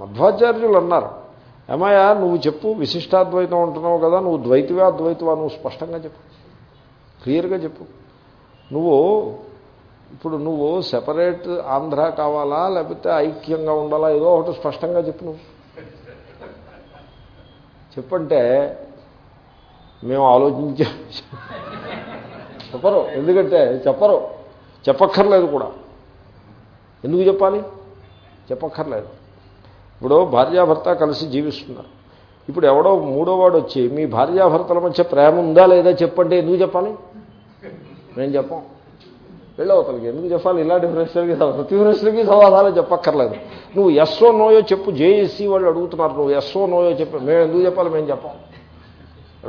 మధ్వాచార్యులు అన్నారు ఏమయ్యా నువ్వు చెప్పు విశిష్టాద్వైతం అంటున్నావు కదా నువ్వు ద్వైతివా అద్వైతవా? నువ్వు స్పష్టంగా చెప్పు క్లియర్గా చెప్పు. నువ్వు ఇప్పుడు నువ్వు సెపరేట్ ఆంధ్ర కావాలా లేకపోతే ఐక్యంగా ఉండాలా? ఏదో ఒకటి స్పష్టంగా చెప్పు నువ్వు. చెప్పంటే మేము ఆలోచించా చెప్పరు. ఎందుకంటే చెప్పరు. చెప్పక్కర్లేదు కూడా. ఎందుకు చెప్పాలి? చెప్పక్కర్లేదు. ఇప్పుడు భార్యాభర్త కలిసి జీవిస్తున్నారు. ఇప్పుడు ఎవడో మూడో వాడు వచ్చి మీ భార్యాభర్తల మధ్య ప్రేమ ఉందా లేదా చెప్పంటే ఎందుకు చెప్పాలి? మేము చెప్పాం వెళ్ళవతలకి ఎందుకు చెప్పాలి? ఇలాంటి ప్రశ్నలకి ప్రతి ప్రశ్నలకి సమాధానం చెప్పక్కర్లేదు. నువ్వు ఎస్ఓ నోయో చెప్పు. జేఏసీ వాళ్ళు అడుగుతున్నారు. నువ్వు ఎస్ఓ నోయో చెప్పు. మేము ఎందుకు చెప్పాలి? మేము చెప్పాం.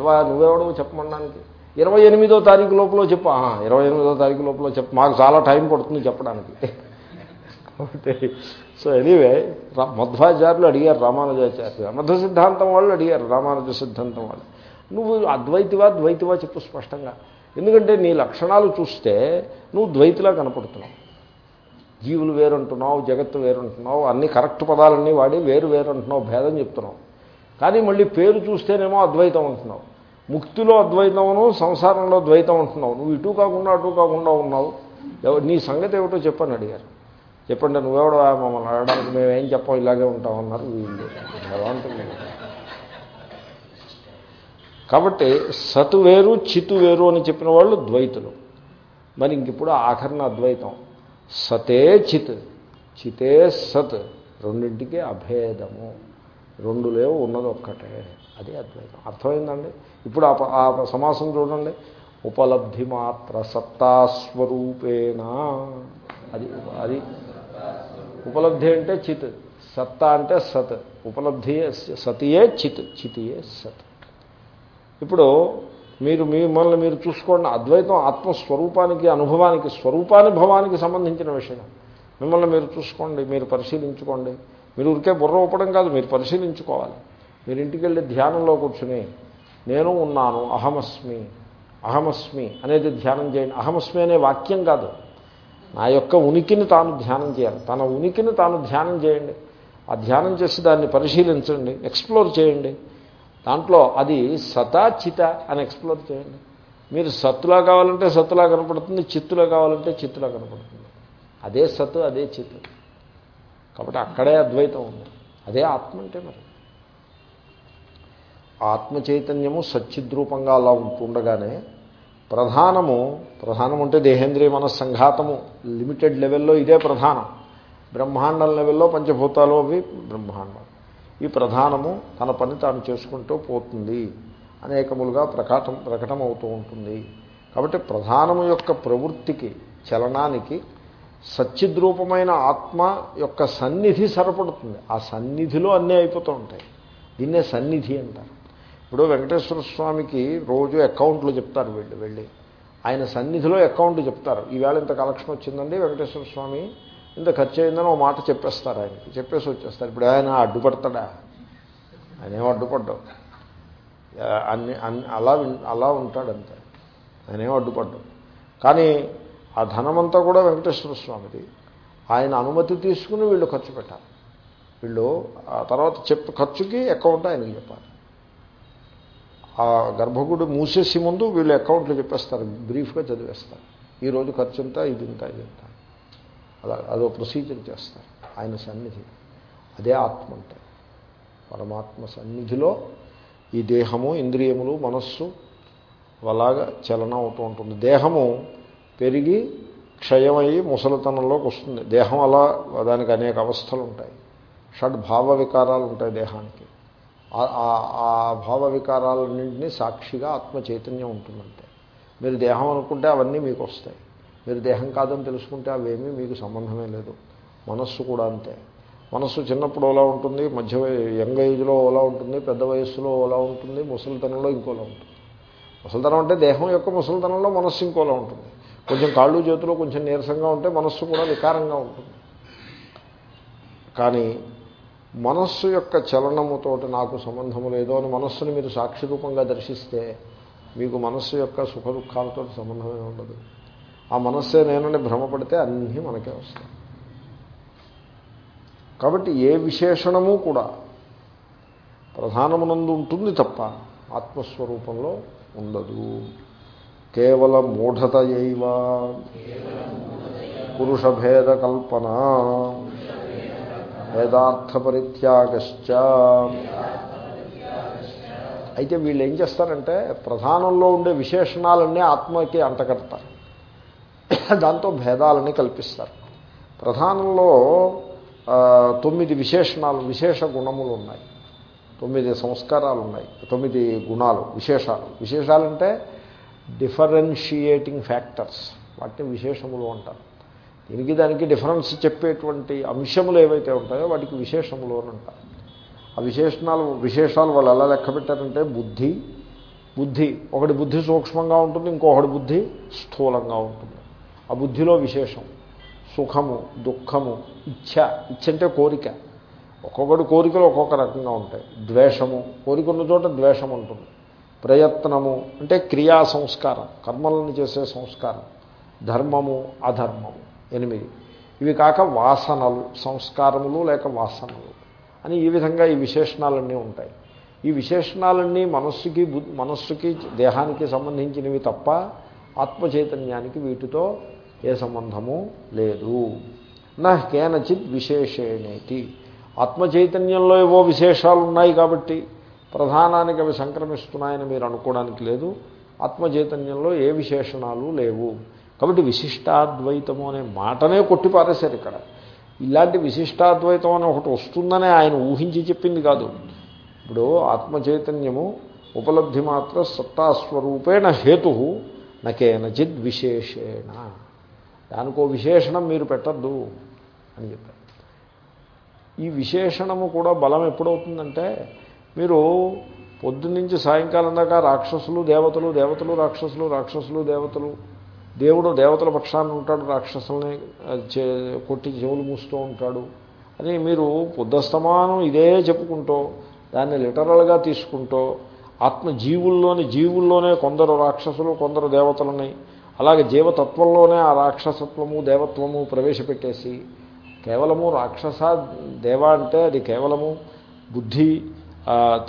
వా, నువ్వెవడో చెప్పమనడానికి ఇరవై ఎనిమిదో తారీఖు లోపల చెప్పు. ఇరవై ఎనిమిదో తారీఖు లోపల చెప్పు. మాకు చాలా టైం పడుతుంది చెప్పడానికి. కాబట్టి సో ఎనీవే మధ్వాచార్యులు అడిగారు రామానుజాచార్యులు. మధ్వ సిద్ధాంతం వాళ్ళు అడిగారు రామానుజ సిద్ధాంతం వాళ్ళు. నువ్వు అద్వైతివా ద్వైతివా చెప్పు స్పష్టంగా. ఎందుకంటే నీ లక్షణాలు చూస్తే నువ్వు ద్వైతిలా కనపడుతున్నావు. జీవులు వేరంటున్నావు జగత్తు వేరంటున్నావు అన్ని కరెక్ట్ పదాలన్నీ వాడి వేరు వేరంటున్నావు భేదం చెప్తున్నావు. కానీ మళ్ళీ పేరు చూస్తేనేమో అద్వైతం అంటున్నావు. ముక్తిలో అద్వైతమును సంసారంలో ద్వైతం అంటున్నావు. నువ్వు ఇటు కాకుండా అటు కాకుండా ఉన్నావు. నీ సంగతి ఏమిటో చెప్పని అడిగారు. చెప్పండి నువ్వెవడో మమ్మల్ని అడగడానికి? మేమేం చెప్పాం ఇలాగే ఉంటామన్నారు వీళ్ళు. ఎలా ఉంటుంది కాబట్టి సతు వేరు చితు వేరు అని చెప్పిన వాళ్ళు ద్వైతులు. మరి ఇంకిప్పుడు ఆఖరణ అద్వైతం. సతే చిత్ చితే సత్ రెండింటికి అభేదము. రెండు లేవు ఉన్నది ఒక్కటే. అది అద్వైతం. అర్థమైందండి? ఇప్పుడు ఆ ప- ఆ సమాసం చూడండి. ఉపలబ్ధి మాత్ర సత్తాస్వరూపేణ అది అది ఉపలబ్ధి అంటే చిత్. సత్తా అంటే సత్. ఉపలబ్ధి సతియే చిత్. చితియే సత్. ఇప్పుడు మీరు మిమ్మల్ని మీరు చూసుకోండి. అద్వైతం ఆత్మస్వరూపానికి అనుభవానికి స్వరూపానుభవానికి సంబంధించిన విషయం. మిమ్మల్ని మీరు చూసుకోండి. మీరు పరిశీలించుకోండి. మీరు ఉరికే బుర్ర ఊపడం కాదు. మీరు పరిశీలించుకోవాలి. మీరు ఇంటికి వెళ్ళి ధ్యానంలో కూర్చుని నేను ఉన్నాను అహమస్మి అహమస్మి అనేది ధ్యానం చేయండి. అహమస్మి అనే వాక్యం కాదు. నా యొక్క ఉనికిని తాను ధ్యానం చేయాలి. తన ఉనికిని తాను ధ్యానం చేయండి. ఆ ధ్యానం చేసి దాన్ని పరిశీలించండి. ఎక్స్ప్లోర్ చేయండి. దాంట్లో అది సతా చిత అని ఎక్స్ప్లోర్ చేయండి. మీరు సత్తులా కావాలంటే సత్తులా కనపడుతుంది చిత్తులా కావాలంటే చిత్తులా కనపడుతుంది. అదే సత్తు అదే చిత్తు. కాబట్టి అక్కడే అద్వైతం ఉంది. అదే ఆత్మ అంటే మరి. ఆత్మ చైతన్యము సచ్చిద్రూపంగా అలా ఉంటుండగానే ప్రధానము ప్రధానం అంటే దేహేంద్రియ మనస్సంఘాతము. లిమిటెడ్ లెవెల్లో ఇదే ప్రధానం. బ్రహ్మాండం లెవెల్లో పంచభూతాలు అవి బ్రహ్మాండం. ఈ ప్రధానము తన పని తాను చేసుకుంటూ పోతుంది. అనేకములుగా ప్రకాటం ప్రకటమవుతూ ఉంటుంది. కాబట్టి ప్రధానము యొక్క ప్రవృత్తికి చలనానికి సచ్చిద్రూపమైన ఆత్మ యొక్క సన్నిధి సరిపడుతుంది. ఆ సన్నిధిలో అన్నీ అయిపోతూ ఉంటాయి. దీన్నే సన్నిధి అంటారు. ఇప్పుడు వెంకటేశ్వర స్వామికి రోజు అకౌంట్లు చెప్తారు వీళ్ళు వెళ్ళి. ఆయన సన్నిధిలో అకౌంట్ చెప్తారు. ఈవేళ ఇంత కలెక్షన్ వచ్చిందండి వెంకటేశ్వర స్వామి? ఇంత ఖర్చు అయిందని ఒక మాట చెప్పేస్తారు ఆయనకి. చెప్పేసి వచ్చేస్తారు. ఇప్పుడు ఆయన అడ్డుపడతాడా? ఆయన ఏం అడ్డుపడ్డావు అన్ని అన్ని అలా అలా ఉంటాడంతే ఆయన ఏం అడ్డుపడ్డావు కానీ ఆ ధనమంతా కూడా వెంకటేశ్వర స్వామిది. ఆయన అనుమతి తీసుకుని వీళ్ళు ఖర్చు పెట్టాలి. వీళ్ళు ఆ తర్వాత చెప్పు ఖర్చుకి అకౌంట్ ఆయనకి చెప్పాలి. ఆ గర్భగుడి మూసేసి ముందు వీళ్ళు అకౌంట్లు చెప్పేస్తారు బ్రీఫ్గా చదివేస్తారు. ఈరోజు ఖర్చు ఎంత ఇది ఇంత ఇది ఇంత అలా అదో ప్రొసీజర్ చేస్తారు ఆయన సన్నిధి. అదే ఆత్మ అంటే. పరమాత్మ సన్నిధిలో ఈ దేహము ఇంద్రియములు మనస్సు అలాగా చలనం అవుతూ ఉంటుంది. దేహము పెరిగి క్షయమయ్యి ముసలితనంలోకి వస్తుంది. దేహం అలా దానికి అనేక అవస్థలు ఉంటాయి. షడ్ భావ వికారాలు ఉంటాయి దేహానికి. ఆ- భావ వికారాలన్నింటినీ సాక్షిగా ఆత్మ చైతన్యం ఉంటుందంటే. మీరు దేహం అనుకుంటే అవన్నీ మీకు వస్తాయి. మీరు దేహం కాదని తెలుసుకుంటే అవేమీ మీకు సంబంధమే లేదు. మనస్సు కూడా అంతే. మనస్సు చిన్నప్పుడు ఓలా ఉంటుంది మధ్య యంగ్ ఏజ్లో ఓలా ఉంటుంది పెద్ద వయస్సులో ఓలా ఉంటుంది ముసలితనంలో ఇంకోలా ఉంటుంది. ముసలితనం అంటే దేహం యొక్క ముసలితనంలో మనస్సు ఇంకోలా ఉంటుంది. కొంచెం కాళ్ళు చేతులు కొంచెం నీరసంగా ఉంటే మనస్సు కూడా వికారంగా ఉంటుంది. కానీ మనస్సు యొక్క చలనముతోటి నాకు సంబంధము లేదు అని మనస్సుని మీరు సాక్షి రూపంగా దర్శిస్తే మీకు మనస్సు యొక్క సుఖ దుఃఖాలతో సంబంధమే ఉండదు. ఆ మనస్సే నేనని భ్రమపడితే అన్నీ మనకే వస్తాయి. కాబట్టి ఏ విశేషణము కూడా ప్రధానమునందు ఉంటుంది తప్ప ఆత్మస్వరూపంలో ఉండదు. కేవల మూఢతయైవ. పురుషభేద కల్పన. వేదార్థ పరిత్యాగశ్చ అయితే వీళ్ళు ఏం చేస్తారంటే ప్రధానంలో ఉండే విశేషణాలన్నీ ఆత్మకి అంతకడతారు దాంతో భేదాలని కల్పిస్తారు. ప్రధానంలో తొమ్మిది విశేషణాలు విశేష గుణములు ఉన్నాయి. తొమ్మిది సంస్కారాలు ఉన్నాయి తొమ్మిది గుణాలు విశేషాలు. విశేషాలంటే డిఫరెన్షియేటింగ్ ఫ్యాక్టర్స్. వాటిని విశేషములు అంటారు. దీనికి దానికి డిఫరెన్స్ చెప్పేటువంటి అంశములు ఏవైతే ఉంటాయో వాటికి విశేషములు అని అంటారు. ఆ విశేషణాలు విశేషాలు వాళ్ళు ఎలా లెక్క పెట్టారంటే బుద్ధి బుద్ధి ఒకటి బుద్ధి సూక్ష్మంగా ఉంటుంది ఇంకొకటి బుద్ధి స్థూలంగా ఉంటుంది. ఆ బుద్ధిలో విశేషం సుఖము దుఃఖము ఇచ్ఛ ఇచ్ఛ అంటే కోరిక. ఒక్కొక్కటి కోరికలు ఒక్కొక్క రకంగా ఉంటాయి. ద్వేషము కోరిక ఉన్న చోట ద్వేషం ఉంటుంది. ప్రయత్నము అంటే క్రియా సంస్కారం కర్మలను చేసే సంస్కారం. ధర్మము అధర్మము. ఎనిమిది. ఇవి కాక వాసనలు సంస్కారములు లేక వాసనలు. అని ఈ విధంగా ఈ విశేషణాలన్నీ ఉంటాయి. ఈ విశేషణాలన్నీ మనస్సుకి బు- మనస్సుకి దేహానికి సంబంధించినవి తప్ప ఆత్మచైతన్యానికి వీటితో ఏ సంబంధము లేదు. నా కేనచిత్ విశేషేణేటి ఆత్మచైతన్యంలో ఏవో విశేషాలు ఉన్నాయి కాబట్టి ప్రధానానికి అవి సంక్రమిస్తున్నాయని మీరు అనుకోవడానికి లేదు. ఆత్మచైతన్యంలో ఏ విశేషణాలు లేవు. కాబట్టి విశిష్టాద్వైతము అనే మాటనే కొట్టిపారేశారు ఇక్కడ. ఇలాంటి విశిష్టాద్వైతం అని ఒకటి వస్తుందనే ఆయన ఊహించి చెప్పింది కాదు. ఇప్పుడు ఆత్మచైతన్యము ఉపలబ్ధి మాత్ర సత్తాస్వరూపేణ హేతు నకేనచిద్ విశేషేణ. దానికో విశేషణం మీరు పెట్టద్దు అని చెప్పారు. ఈ విశేషణము కూడా బలం ఎప్పుడవుతుందంటే మీరు పొద్దున్నుంచి సాయంకాలం దాకా రాక్షసులు దేవతలు దేవతలు రాక్షసులు రాక్షసులు దేవతలు దేవుడు దేవతల పక్షాన్ని ఉంటాడు రాక్షసుల్ని చే కొట్టి చెవులు మూస్తూ ఉంటాడు. అని మీరు బుద్ధస్తమానం ఇదే చెప్పుకుంటూ దాన్ని లిటరల్గా తీసుకుంటూ ఆత్మ జీవుల్లోని జీవుల్లోనే కొందరు రాక్షసులు కొందరు దేవతలని అలాగే జీవతత్వంలోనే ఆ రాక్షసత్వము దేవత్వము ప్రవేశపెట్టేసి కేవలము రాక్షస దేవ అంటే అది కేవలము బుద్ధి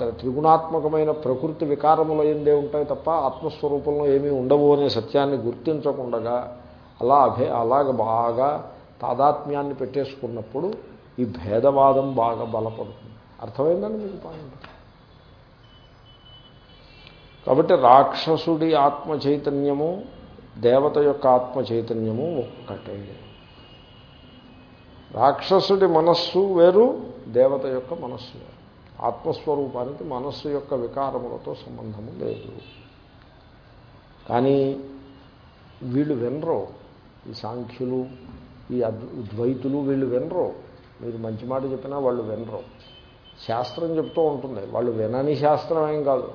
త్రిగుణాత్మకమైన ప్రకృతి వికారములు ఎందే ఉంటాయి తప్ప ఆత్మస్వరూపంలో ఏమీ ఉండవు అనే సత్యాన్ని గుర్తించకుండగా అలా అభే అలాగ బాగా తాదాత్మ్యాన్ని పెట్టేసుకున్నప్పుడు ఈ భేదవాదం బాగా బలపడుతుంది. అర్థమైందండి మీకు పాయింట్? కాబట్టి రాక్షసుడి ఆత్మ చైతన్యము దేవత యొక్క ఆత్మ చైతన్యము ఒక్కటే. రాక్షసుడి మనస్సు వేరు దేవత యొక్క మనస్సు వేరు. ఆత్మస్వరూపానికి మనస్సు యొక్క వికారములతో సంబంధము లేదు. కానీ వీళ్ళు వినరు. ఈ సాంఖ్యులు ఈ అద్వ- ద్వైతులు వీళ్ళు వినరు. మీరు మంచి మాట చెప్పినా వాళ్ళు వినరు. శాస్త్రం చెప్తూ ఉంటుంది. వాళ్ళు వినని శాస్త్రం ఏం కాదు.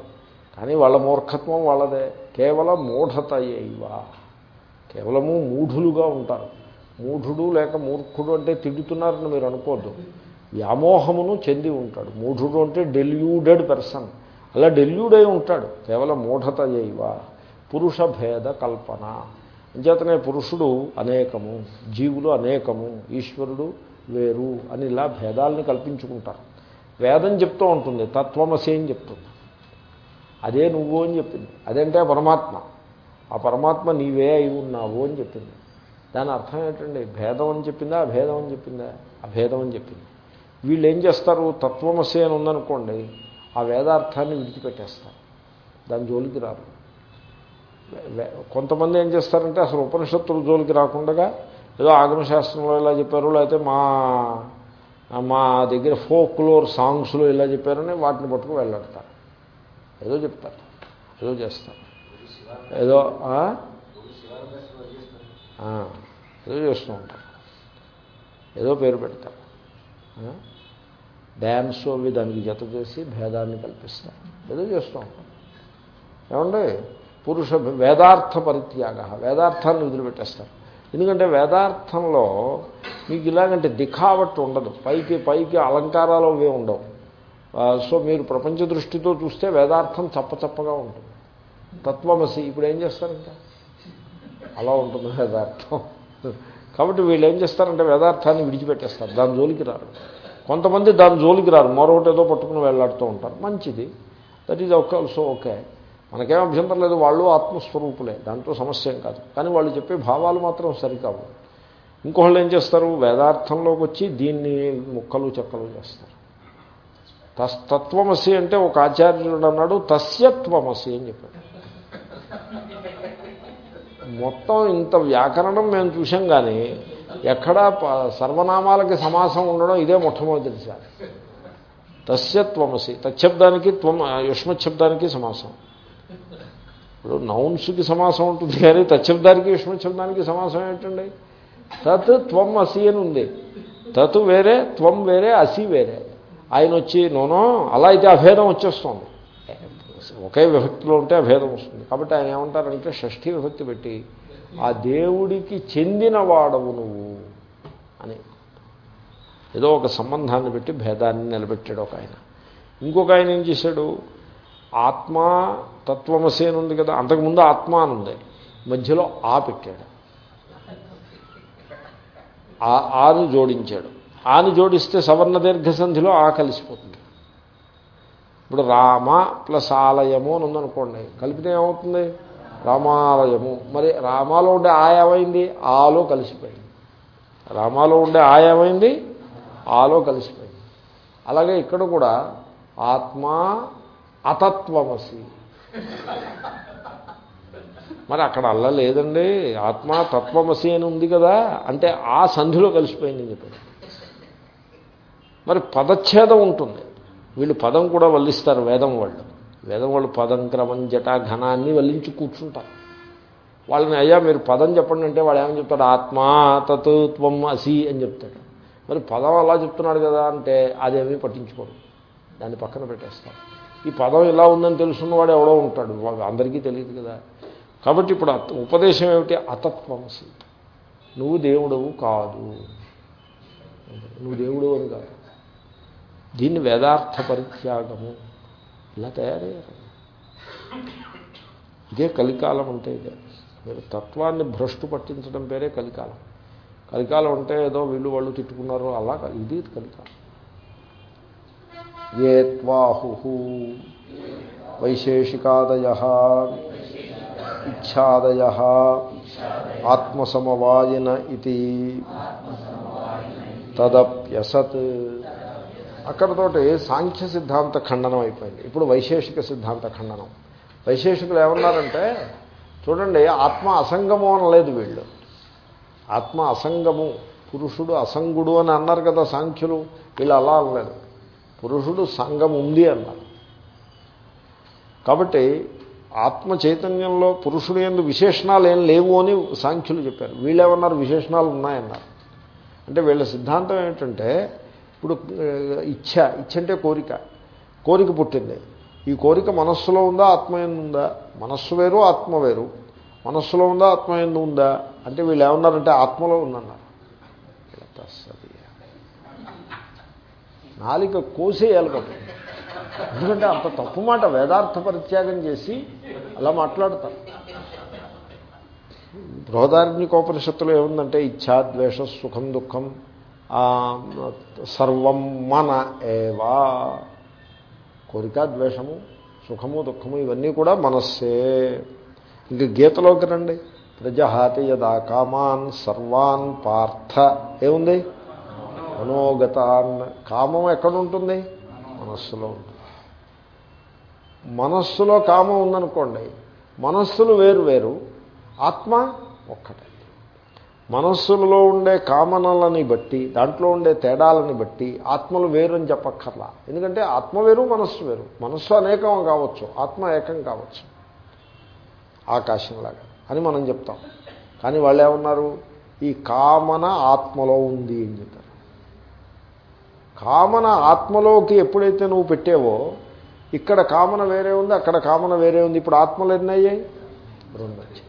కానీ వాళ్ళ మూర్ఖత్వం వాళ్ళదే. కేవలం మూఢత ఇవా. కేవలము మూఢులుగా ఉంటారు. మూఢుడు లేక మూర్ఖుడు అంటే తిడుతున్నారని మీరు అనుకోవద్దు వ్యామోహమును చెంది ఉంటాడు. మూఢుడు అంటే డెల్యూడెడ్ పర్సన్ అలా డెల్యూడ్ అయి ఉంటాడు. కేవలం మూఢత జైవ పురుష భేద కల్పన. అంచేతనే పురుషుడు అనేకము జీవులు అనేకము ఈశ్వరుడు వేరు అని ఇలా భేదాలని కల్పించుకుంటారు. వేదం చెప్తూ ఉంటుంది తత్వమసి అని చెప్తుంది. అదే నువ్వు అని చెప్పింది. అదంటే పరమాత్మ. ఆ పరమాత్మ నీవే అయి ఉన్నావు అని చెప్పింది. దాని అర్థం ఏంటండి? భేదం అని చెప్పిందా? అభేదం అని చెప్పిందా? అభేదం అని చెప్పింది. వీళ్ళు ఏం చేస్తారు? తత్వమసి అని ఉందనుకోండి ఆ వేదార్థాన్ని విడిచిపెట్టేస్తారు. దాని జోలికి రారు. కొంతమంది ఏం చేస్తారంటే అసలు ఉపనిషత్తుల జోలికి రాకుండా ఏదో ఆగమశాస్త్రంలో ఇలా చెప్పారు లేకపోతే మా మా దగ్గర ఫోక్లోర్ సాంగ్స్లో ఇలా చెప్పారని వాటిని పట్టుకు వెళ్ళాడతారు ఏదో చెప్తారు. ఏదో చేస్తారు. ఏదో ఏదో చేస్తూ ఉంటారు. ఏదో పేరు పెడతారు. డ్యాన్స్ అవి దానికి జత చేసి భేదాన్ని కల్పిస్తాం ఏదో చేస్తూ ఉంటాం. ఏమండి? పురుష వేదార్థ పరిత్యాగ వేదార్థాన్ని వదిలిపెట్టేస్తారు. ఎందుకంటే వేదార్థంలో మీకు ఇలాగంటే దిఖావట్టు ఉండదు. పైకి పైకి అలంకారాలు అవి ఉండవు. సో మీరు ప్రపంచ దృష్టితో చూస్తే వేదార్థం చప్పచప్పగా ఉంటుంది. తత్వమసి ఇప్పుడు ఏం చేస్తారంటే? అలా ఉంటుంది వేదార్థం. కాబట్టి వీళ్ళు ఏం చేస్తారంటే వేదార్థాన్ని విడిచిపెట్టేస్తారు. దాని జోలికి రారు. కొంతమంది దాని జోలికి రారు. మరొకటి ఏదో పట్టుకుని వెళ్ళాడుతూ ఉంటారు. మంచిది. దట్ ఈజ్ ఒక ఆల్సో ఓకే మనకేం అభ్యంతరం లేదు వాళ్ళు ఆత్మస్వరూపులే. దాంట్లో సమస్య ఏం కాదు. కానీ వాళ్ళు చెప్పే భావాలు మాత్రం సరికావు. ఇంకోళ్ళు ఏం చేస్తారు? వేదార్థంలోకి వచ్చి దీన్ని ముక్కలు చెక్కలు చేస్తారు. తస్ తత్వమసి అంటే ఒక ఆచార్యుడు అన్నాడు తస్యత్వమసి అని చెప్పాడు. మొత్తం ఇంత వ్యాకరణం మేము చూసాం కానీ ఎక్కడా సర్వనామాలకి సమాసం ఉండడం ఇదే మొట్టమొదటిసారి. తస్యత్వమసి తచ్చబ్దానికి త్వం యుష్మశబ్దానికి సమాసం. ఇప్పుడు నౌన్స్కి సమాసం ఉంటుంది కానీ తచ్చబ్దానికి యుష్మశబ్దానికి సమాసం ఏంటండి? తత్ త్వం అసి అని ఉంది. తత్ వేరే త్వం వేరే అసి వేరే. ఆయన వచ్చి నోనో అలా అయితే అభేదం వచ్చేస్తుంది. ఒకే విభక్తిలో ఉంటే అభేదం వస్తుంది. కాబట్టి ఆయన ఏమంటారంటే షష్ఠీ విభక్తి పెట్టి ఆ దేవుడికి చెందిన వాడవు నువ్వు అని. ఏదో ఒక సంబంధాన్ని పెట్టి భేదాన్ని నిలబెట్టాడు ఒక ఆయన. ఇంకొక ఆయన ఏం చేశాడు? ఆత్మ తత్వమసేనుంది అని ఉంది కదా అంతకుముందు ఆత్మ అని ఉంది. మధ్యలో ఆ పెట్టాడు. ఆను జోడించాడు. ఆని జోడిస్తే సవర్ణ దీర్ఘసంధిలో ఆ కలిసిపోతుంది. ఇప్పుడు రామ ప్లస్ ఆలయము అని ఉందనుకోండి కలిపితే ఏమవుతుంది? రామాలయము. మరి రామాలో ఉండే ఆయామైంది ఆలో కలిసిపోయింది. రామాలో ఉండే ఆయామైంది ఆలో కలిసిపోయింది. అలాగే ఇక్కడ కూడా ఆత్మ అతత్వమసి. మరి అక్కడ అల్ల లేదండి. ఆత్మ తత్వమసి అని ఉంది కదా అంటే ఆ సంధిలో కలిసిపోయిందని చెప్పారు మరి పదచ్ఛేదం ఉంటుంది. వీళ్ళు పదం కూడా వల్లిస్తారు వేదం వాళ్ళు. వేదం వాళ్ళు పదం క్రమం జట ఘనాన్ని వల్లించి కూర్చుంటారు. వాళ్ళని అయ్యా మీరు పదం చెప్పండి అంటే వాడు ఏమని చెప్తాడు? ఆత్మా తత్ త్వం అసి అని చెప్తాడు. మరి పదం అలా చెప్తున్నాడు కదా అంటే అదేమీ పట్టించుకోడు. దాన్ని పక్కన పెట్టేస్తాడు. ఈ పదం ఇలా ఉందని తెలుసున్నవాడు ఎవడో ఉంటాడు. అందరికీ తెలియదు కదా. కాబట్టి ఇప్పుడు అత- ఉపదేశం ఏమిటి? అతత్వమసి నువ్వు దేవుడవు కాదు. నువ్వు దేవుడు అని కాదు. దీన్ని వేదార్థ పరిత్యాగము ఇలా తయారయ్యారు. ఇదే కలికాలం అంటే ఇదే. మీరు తత్వాన్ని భ్రష్టు పట్టించడం పేరే కలికాలం. కలికాలం అంటే ఏదో వీళ్ళు వాళ్ళు తిట్టుకున్నారు అలా ఇది కలికాలం. ఏ త్వాహు వైశేషికాదయ ఇచ్చాదయ ఆత్మసమవాయన ఇది. తదప్యసత్ అక్కడతోటి సాంఖ్య సిద్ధాంత ఖండనం అయిపోయింది. ఇప్పుడు వైశేషిక సిద్ధాంత ఖండనం. వైశేషికులు ఏమన్నారంటే చూడండి ఆత్మ అసంగము అనలేదు వీళ్ళు. ఆత్మ అసంగము పురుషుడు అసంగుడు అని అన్నారు కదా సాంఖ్యులు. వీళ్ళు అలా అనలేదు. పురుషుడు సంగం ఉంది అన్నారు. కాబట్టి ఆత్మ చైతన్యంలో పురుషుడు ఎందు విశేషణాలు ఏం లేవు అని సాంఖ్యులు చెప్పారు. వీళ్ళేమన్నారు విశేషణాలు ఉన్నాయన్నారు. అంటే వీళ్ళ సిద్ధాంతం ఏమిటంటే ఇప్పుడు ఇచ్ఛ ఇచ్ఛ అంటే కోరిక. కోరిక పుట్టింది. ఈ కోరిక మనస్సులో ఉందా ఆత్మయందు ఉందా? మనస్సు వేరు ఆత్మ వేరు. మనస్సులో ఉందా ఆత్మయందు ఉందా? అంటే వీళ్ళు ఏమన్నారంటే ఆత్మలో ఉందన్నారు. నాలిక కోసేయాలి కాబట్టి ఎందుకంటే అంత తప్పు మాట వేదార్థ పరిత్యాగం చేసి అలా మాట్లాడతారు. బృహదారణ్యకోపనిషత్తులో ఏముందంటే ఇచ్ఛా ద్వేష సుఖం దుఃఖం. సర్వం మన ఏవా. కోరిక ద్వేషము సుఖము దుఃఖము ఇవన్నీ కూడా మనస్సే. ఇంక గీతలోకి రండి. ప్రజహాతి యదా కామాన్ సర్వాన్ పార్థ. ఏముంది? మనోగతాన్. కామం ఎక్కడుంటుంది? మనస్సులో ఉంటుంది. మనస్సులో కామం ఉందనుకోండి మనస్సులు వేరు వేరు ఆత్మ ఒక్కటే. మనస్సులలో ఉండే కామనలని బట్టి దాంట్లో ఉండే తేడాలని బట్టి ఆత్మలు వేరు అని చెప్పక్కర్లా. ఎందుకంటే ఆత్మ వేరు మనస్సు వేరు. మనస్సు అనేకం కావచ్చు ఆత్మ ఏకం కావచ్చు. ఆకాశంలాగా అని మనం చెప్తాం. కానీ వాళ్ళు ఏమన్నారు? ఈ కామన ఆత్మలో ఉంది అని చెప్పారు. కామన ఆత్మలోకి ఎప్పుడైతే నువ్వు పెట్టావో ఇక్కడ కామన వేరే ఉంది అక్కడ కామన వేరే ఉంది. ఇప్పుడు ఆత్మలు ఎన్నయ్యాయి రెండు వచ్చాయి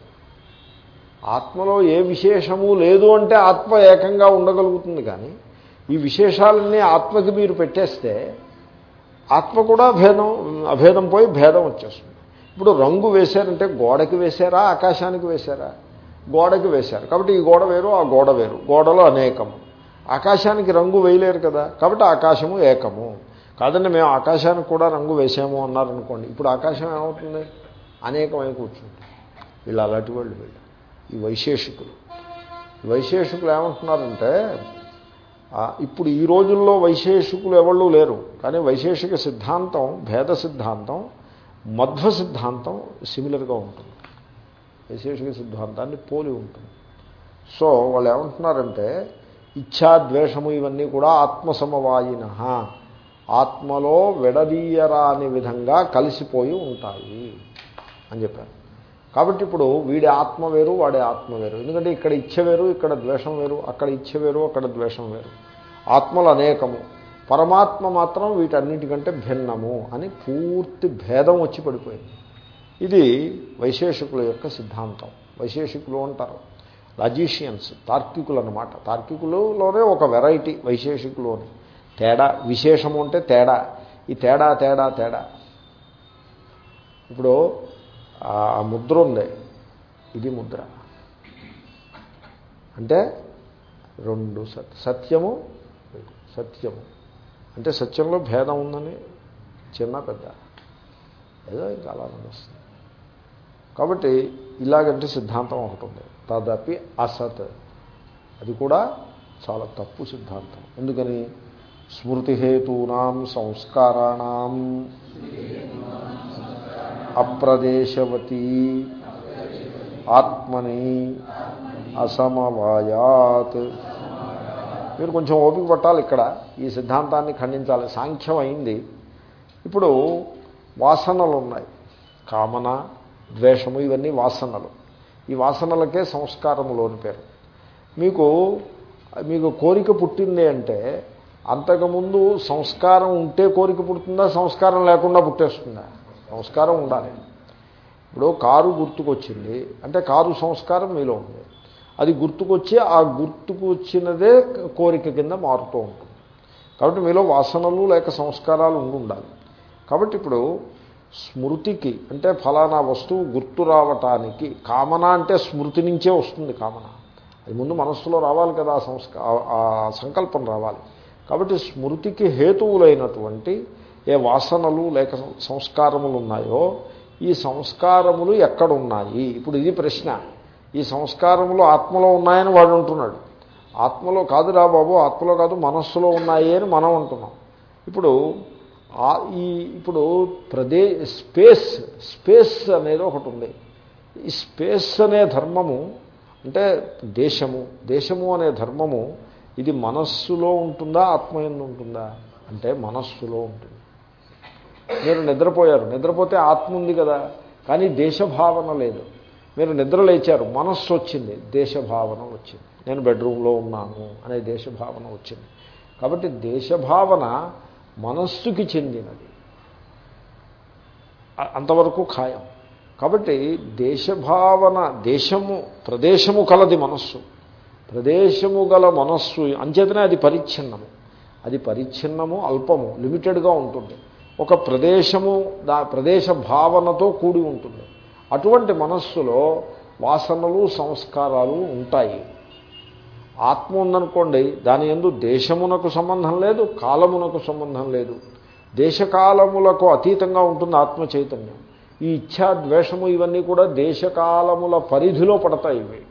ఆత్మలో ఏ విశేషము లేదు అంటే ఆత్మ ఏకంగా ఉండగలుగుతుంది కానీ ఈ విశేషాలన్నీ ఆత్మకి మీరు పెట్టేస్తే ఆత్మ కూడా భేదం అభేదం పోయి భేదం వచ్చేస్తుంది. ఇప్పుడు రంగు వేశారంటే గోడకి వేశారా ఆకాశానికి వేశారా? గోడకి వేశారు. కాబట్టి ఈ గోడ వేరు ఆ గోడ వేరు. గోడలో అనేకము. ఆకాశానికి రంగు వేయలేరు కదా. కాబట్టి ఆకాశము ఏకము. కాదండి మేము ఆకాశానికి కూడా రంగు వేసాము అన్నారనుకోండి. ఇప్పుడు ఆకాశం ఏమవుతుంది? అనేకమై కూర్చుంటుంది. వీళ్ళు అలాంటి వాళ్ళు వీళ్ళు. ఈ వైశేషికులు. ఈ వైశేషికులు ఏమంటున్నారంటే ఇప్పుడు ఈ రోజుల్లో వైశేషికులు ఎవళ్ళు లేరు కానీ వైశేషిక సిద్ధాంతం భేద సిద్ధాంతం మధ్వ సిద్ధాంతం సిమిలర్గా ఉంటుంది. వైశేషిక సిద్ధాంతాన్ని పోలి ఉంటుంది. సో వాళ్ళు ఏమంటున్నారంటే ఇచ్ఛా ద్వేషము ఇవన్నీ కూడా ఆత్మసమవాయిన ఆత్మలో విడదీయరాని విధంగా కలిసిపోయి ఉంటాయి అని చెప్పారు. కాబట్టి ఇప్పుడు వీడి ఆత్మ వేరు వాడి ఆత్మ వేరు. ఎందుకంటే ఇక్కడ ఇచ్చ వేరు ఇక్కడ ద్వేషం వేరు అక్కడ ఇచ్చ వేరు అక్కడ ద్వేషం వేరు. ఆత్మలు అనేకము. పరమాత్మ మాత్రం వీటన్నిటికంటే భిన్నము అని పూర్తి భేదం వచ్చి పడిపోయింది. ఇది వైశేషికుల యొక్క సిద్ధాంతం. వైశేషికులు అంటారు. లజీషియన్స్ తార్కికులు అనమాట తార్కికులలోనే ఒక వెరైటీ వైశేషికులోని తేడా విశేషము అంటే తేడా. ఈ తేడా తేడా తేడా. ఇప్పుడు ఆ ముద్ర ఉంది ఇది ముద్ర. అంటే రెండు సత్ సత్యము సత్యము. అంటే సత్యంలో భేదం ఉందని చిన్న పెద్ద. ఏదో ఇంకా అలా నడుస్తుంది. కాబట్టి ఇలాగంటే సిద్ధాంతం ఒకటి ఉంది. తదపి అసత్. అది కూడా చాలా తప్పు సిద్ధాంతం. ఎందుకని? స్మృతిహేతూనాం సంస్కారాణం. అప్రదేశవతి. ఆత్మని అసమవాయాత్. మీరు కొంచెం ఓపిక పట్టాలి ఇక్కడ. ఈ సిద్ధాంతాన్ని ఖండించాలి. సాంఖ్యం అయింది. ఇప్పుడు వాసనలు ఉన్నాయి. కామన ద్వేషము ఇవన్నీ వాసనలు. ఈ వాసనలకే సంస్కారములోని పేరు. మీకు మీకు కోరిక పుట్టింది అంటే అంతకుముందు సంస్కారం ఉంటే కోరిక పుడుతుందా సంస్కారం లేకుండా పుట్టేస్తుందా? సంస్కారం ఉండాలి. ఇప్పుడు కారు గుర్తుకొచ్చింది. అంటే కారు సంస్కారం మీలో ఉంది. అది గుర్తుకొచ్చి ఆ గుర్తుకు వచ్చినదే కోరిక కింద మారుతూ ఉంటుంది. కాబట్టి మీలో వాసనలు లేక సంస్కారాలు ఉండాలి. కాబట్టి ఇప్పుడు స్మృతికి అంటే ఫలానా వస్తువు గుర్తు రావటానికి కామన అంటే స్మృతి నుంచే వస్తుంది కామన. అది ముందు మనస్సులో రావాలి కదా సంస్క సంస్కా ఆ సంకల్పం రావాలి. కాబట్టి స్మృతికి హేతువులైనటువంటి ఏ వాసనలు లేక సంస్కారములు ఉన్నాయో ఈ సంస్కారములు ఎక్కడున్నాయి? ఇప్పుడు ఇది ప్రశ్న. ఈ సంస్కారములు ఆత్మలో ఉన్నాయని వాడు అంటున్నాడు. ఆత్మలో కాదురా బాబు ఆత్మలో కాదు మనస్సులో ఉన్నాయి అని మనం అంటున్నాం. ఇప్పుడు ఈ ఇప్పుడు ప్రదే స్పేస్ స్పేస్ అనేది ఒకటి ఉంది. ఈ స్పేస్ అనే ధర్మము అంటే దేశము. దేశము అనే ధర్మము ఇది మనస్సులో ఉంటుందా ఆత్మయందు ఉంటుందా? అంటే మనస్సులో ఉంటుంది. మీరు నిద్రపోయారు. నిద్రపోతే ఆత్మ ఉంది కదా. కానీ దేశభావన లేదు. మీరు నిద్ర లేచారు. మనస్సు వచ్చింది. దేశభావన వచ్చింది. నేను బెడ్రూమ్లో ఉన్నాను అనే దేశభావన వచ్చింది. కాబట్టి దేశభావన మనస్సుకి చెందినది. అంతవరకు ఖాయం. కాబట్టి దేశభావన దేశము ప్రదేశము కలది మనస్సు. ప్రదేశము గల మనస్సు అంచేతనే అది పరిచ్ఛిన్నము. అది పరిచ్ఛిన్నము అల్పము లిమిటెడ్గా ఉంటుంది. ఒక ప్రదేశము దా ప్రదేశ భావనతో కూడి ఉంటుంది. అటువంటి మనస్సులో వాసనలు సంస్కారాలు ఉంటాయి. ఆత్మ ఉందనుకోండి దాని ఎందు దేశమునకు సంబంధం లేదు కాలమునకు సంబంధం లేదు. దేశకాలములకు అతీతంగా ఉంటుంది ఆత్మ చైతన్యం. ఈ ఇచ్ఛా ద్వేషము ఇవన్నీ కూడా దేశకాలముల పరిధిలో పడతాయి ఇవి.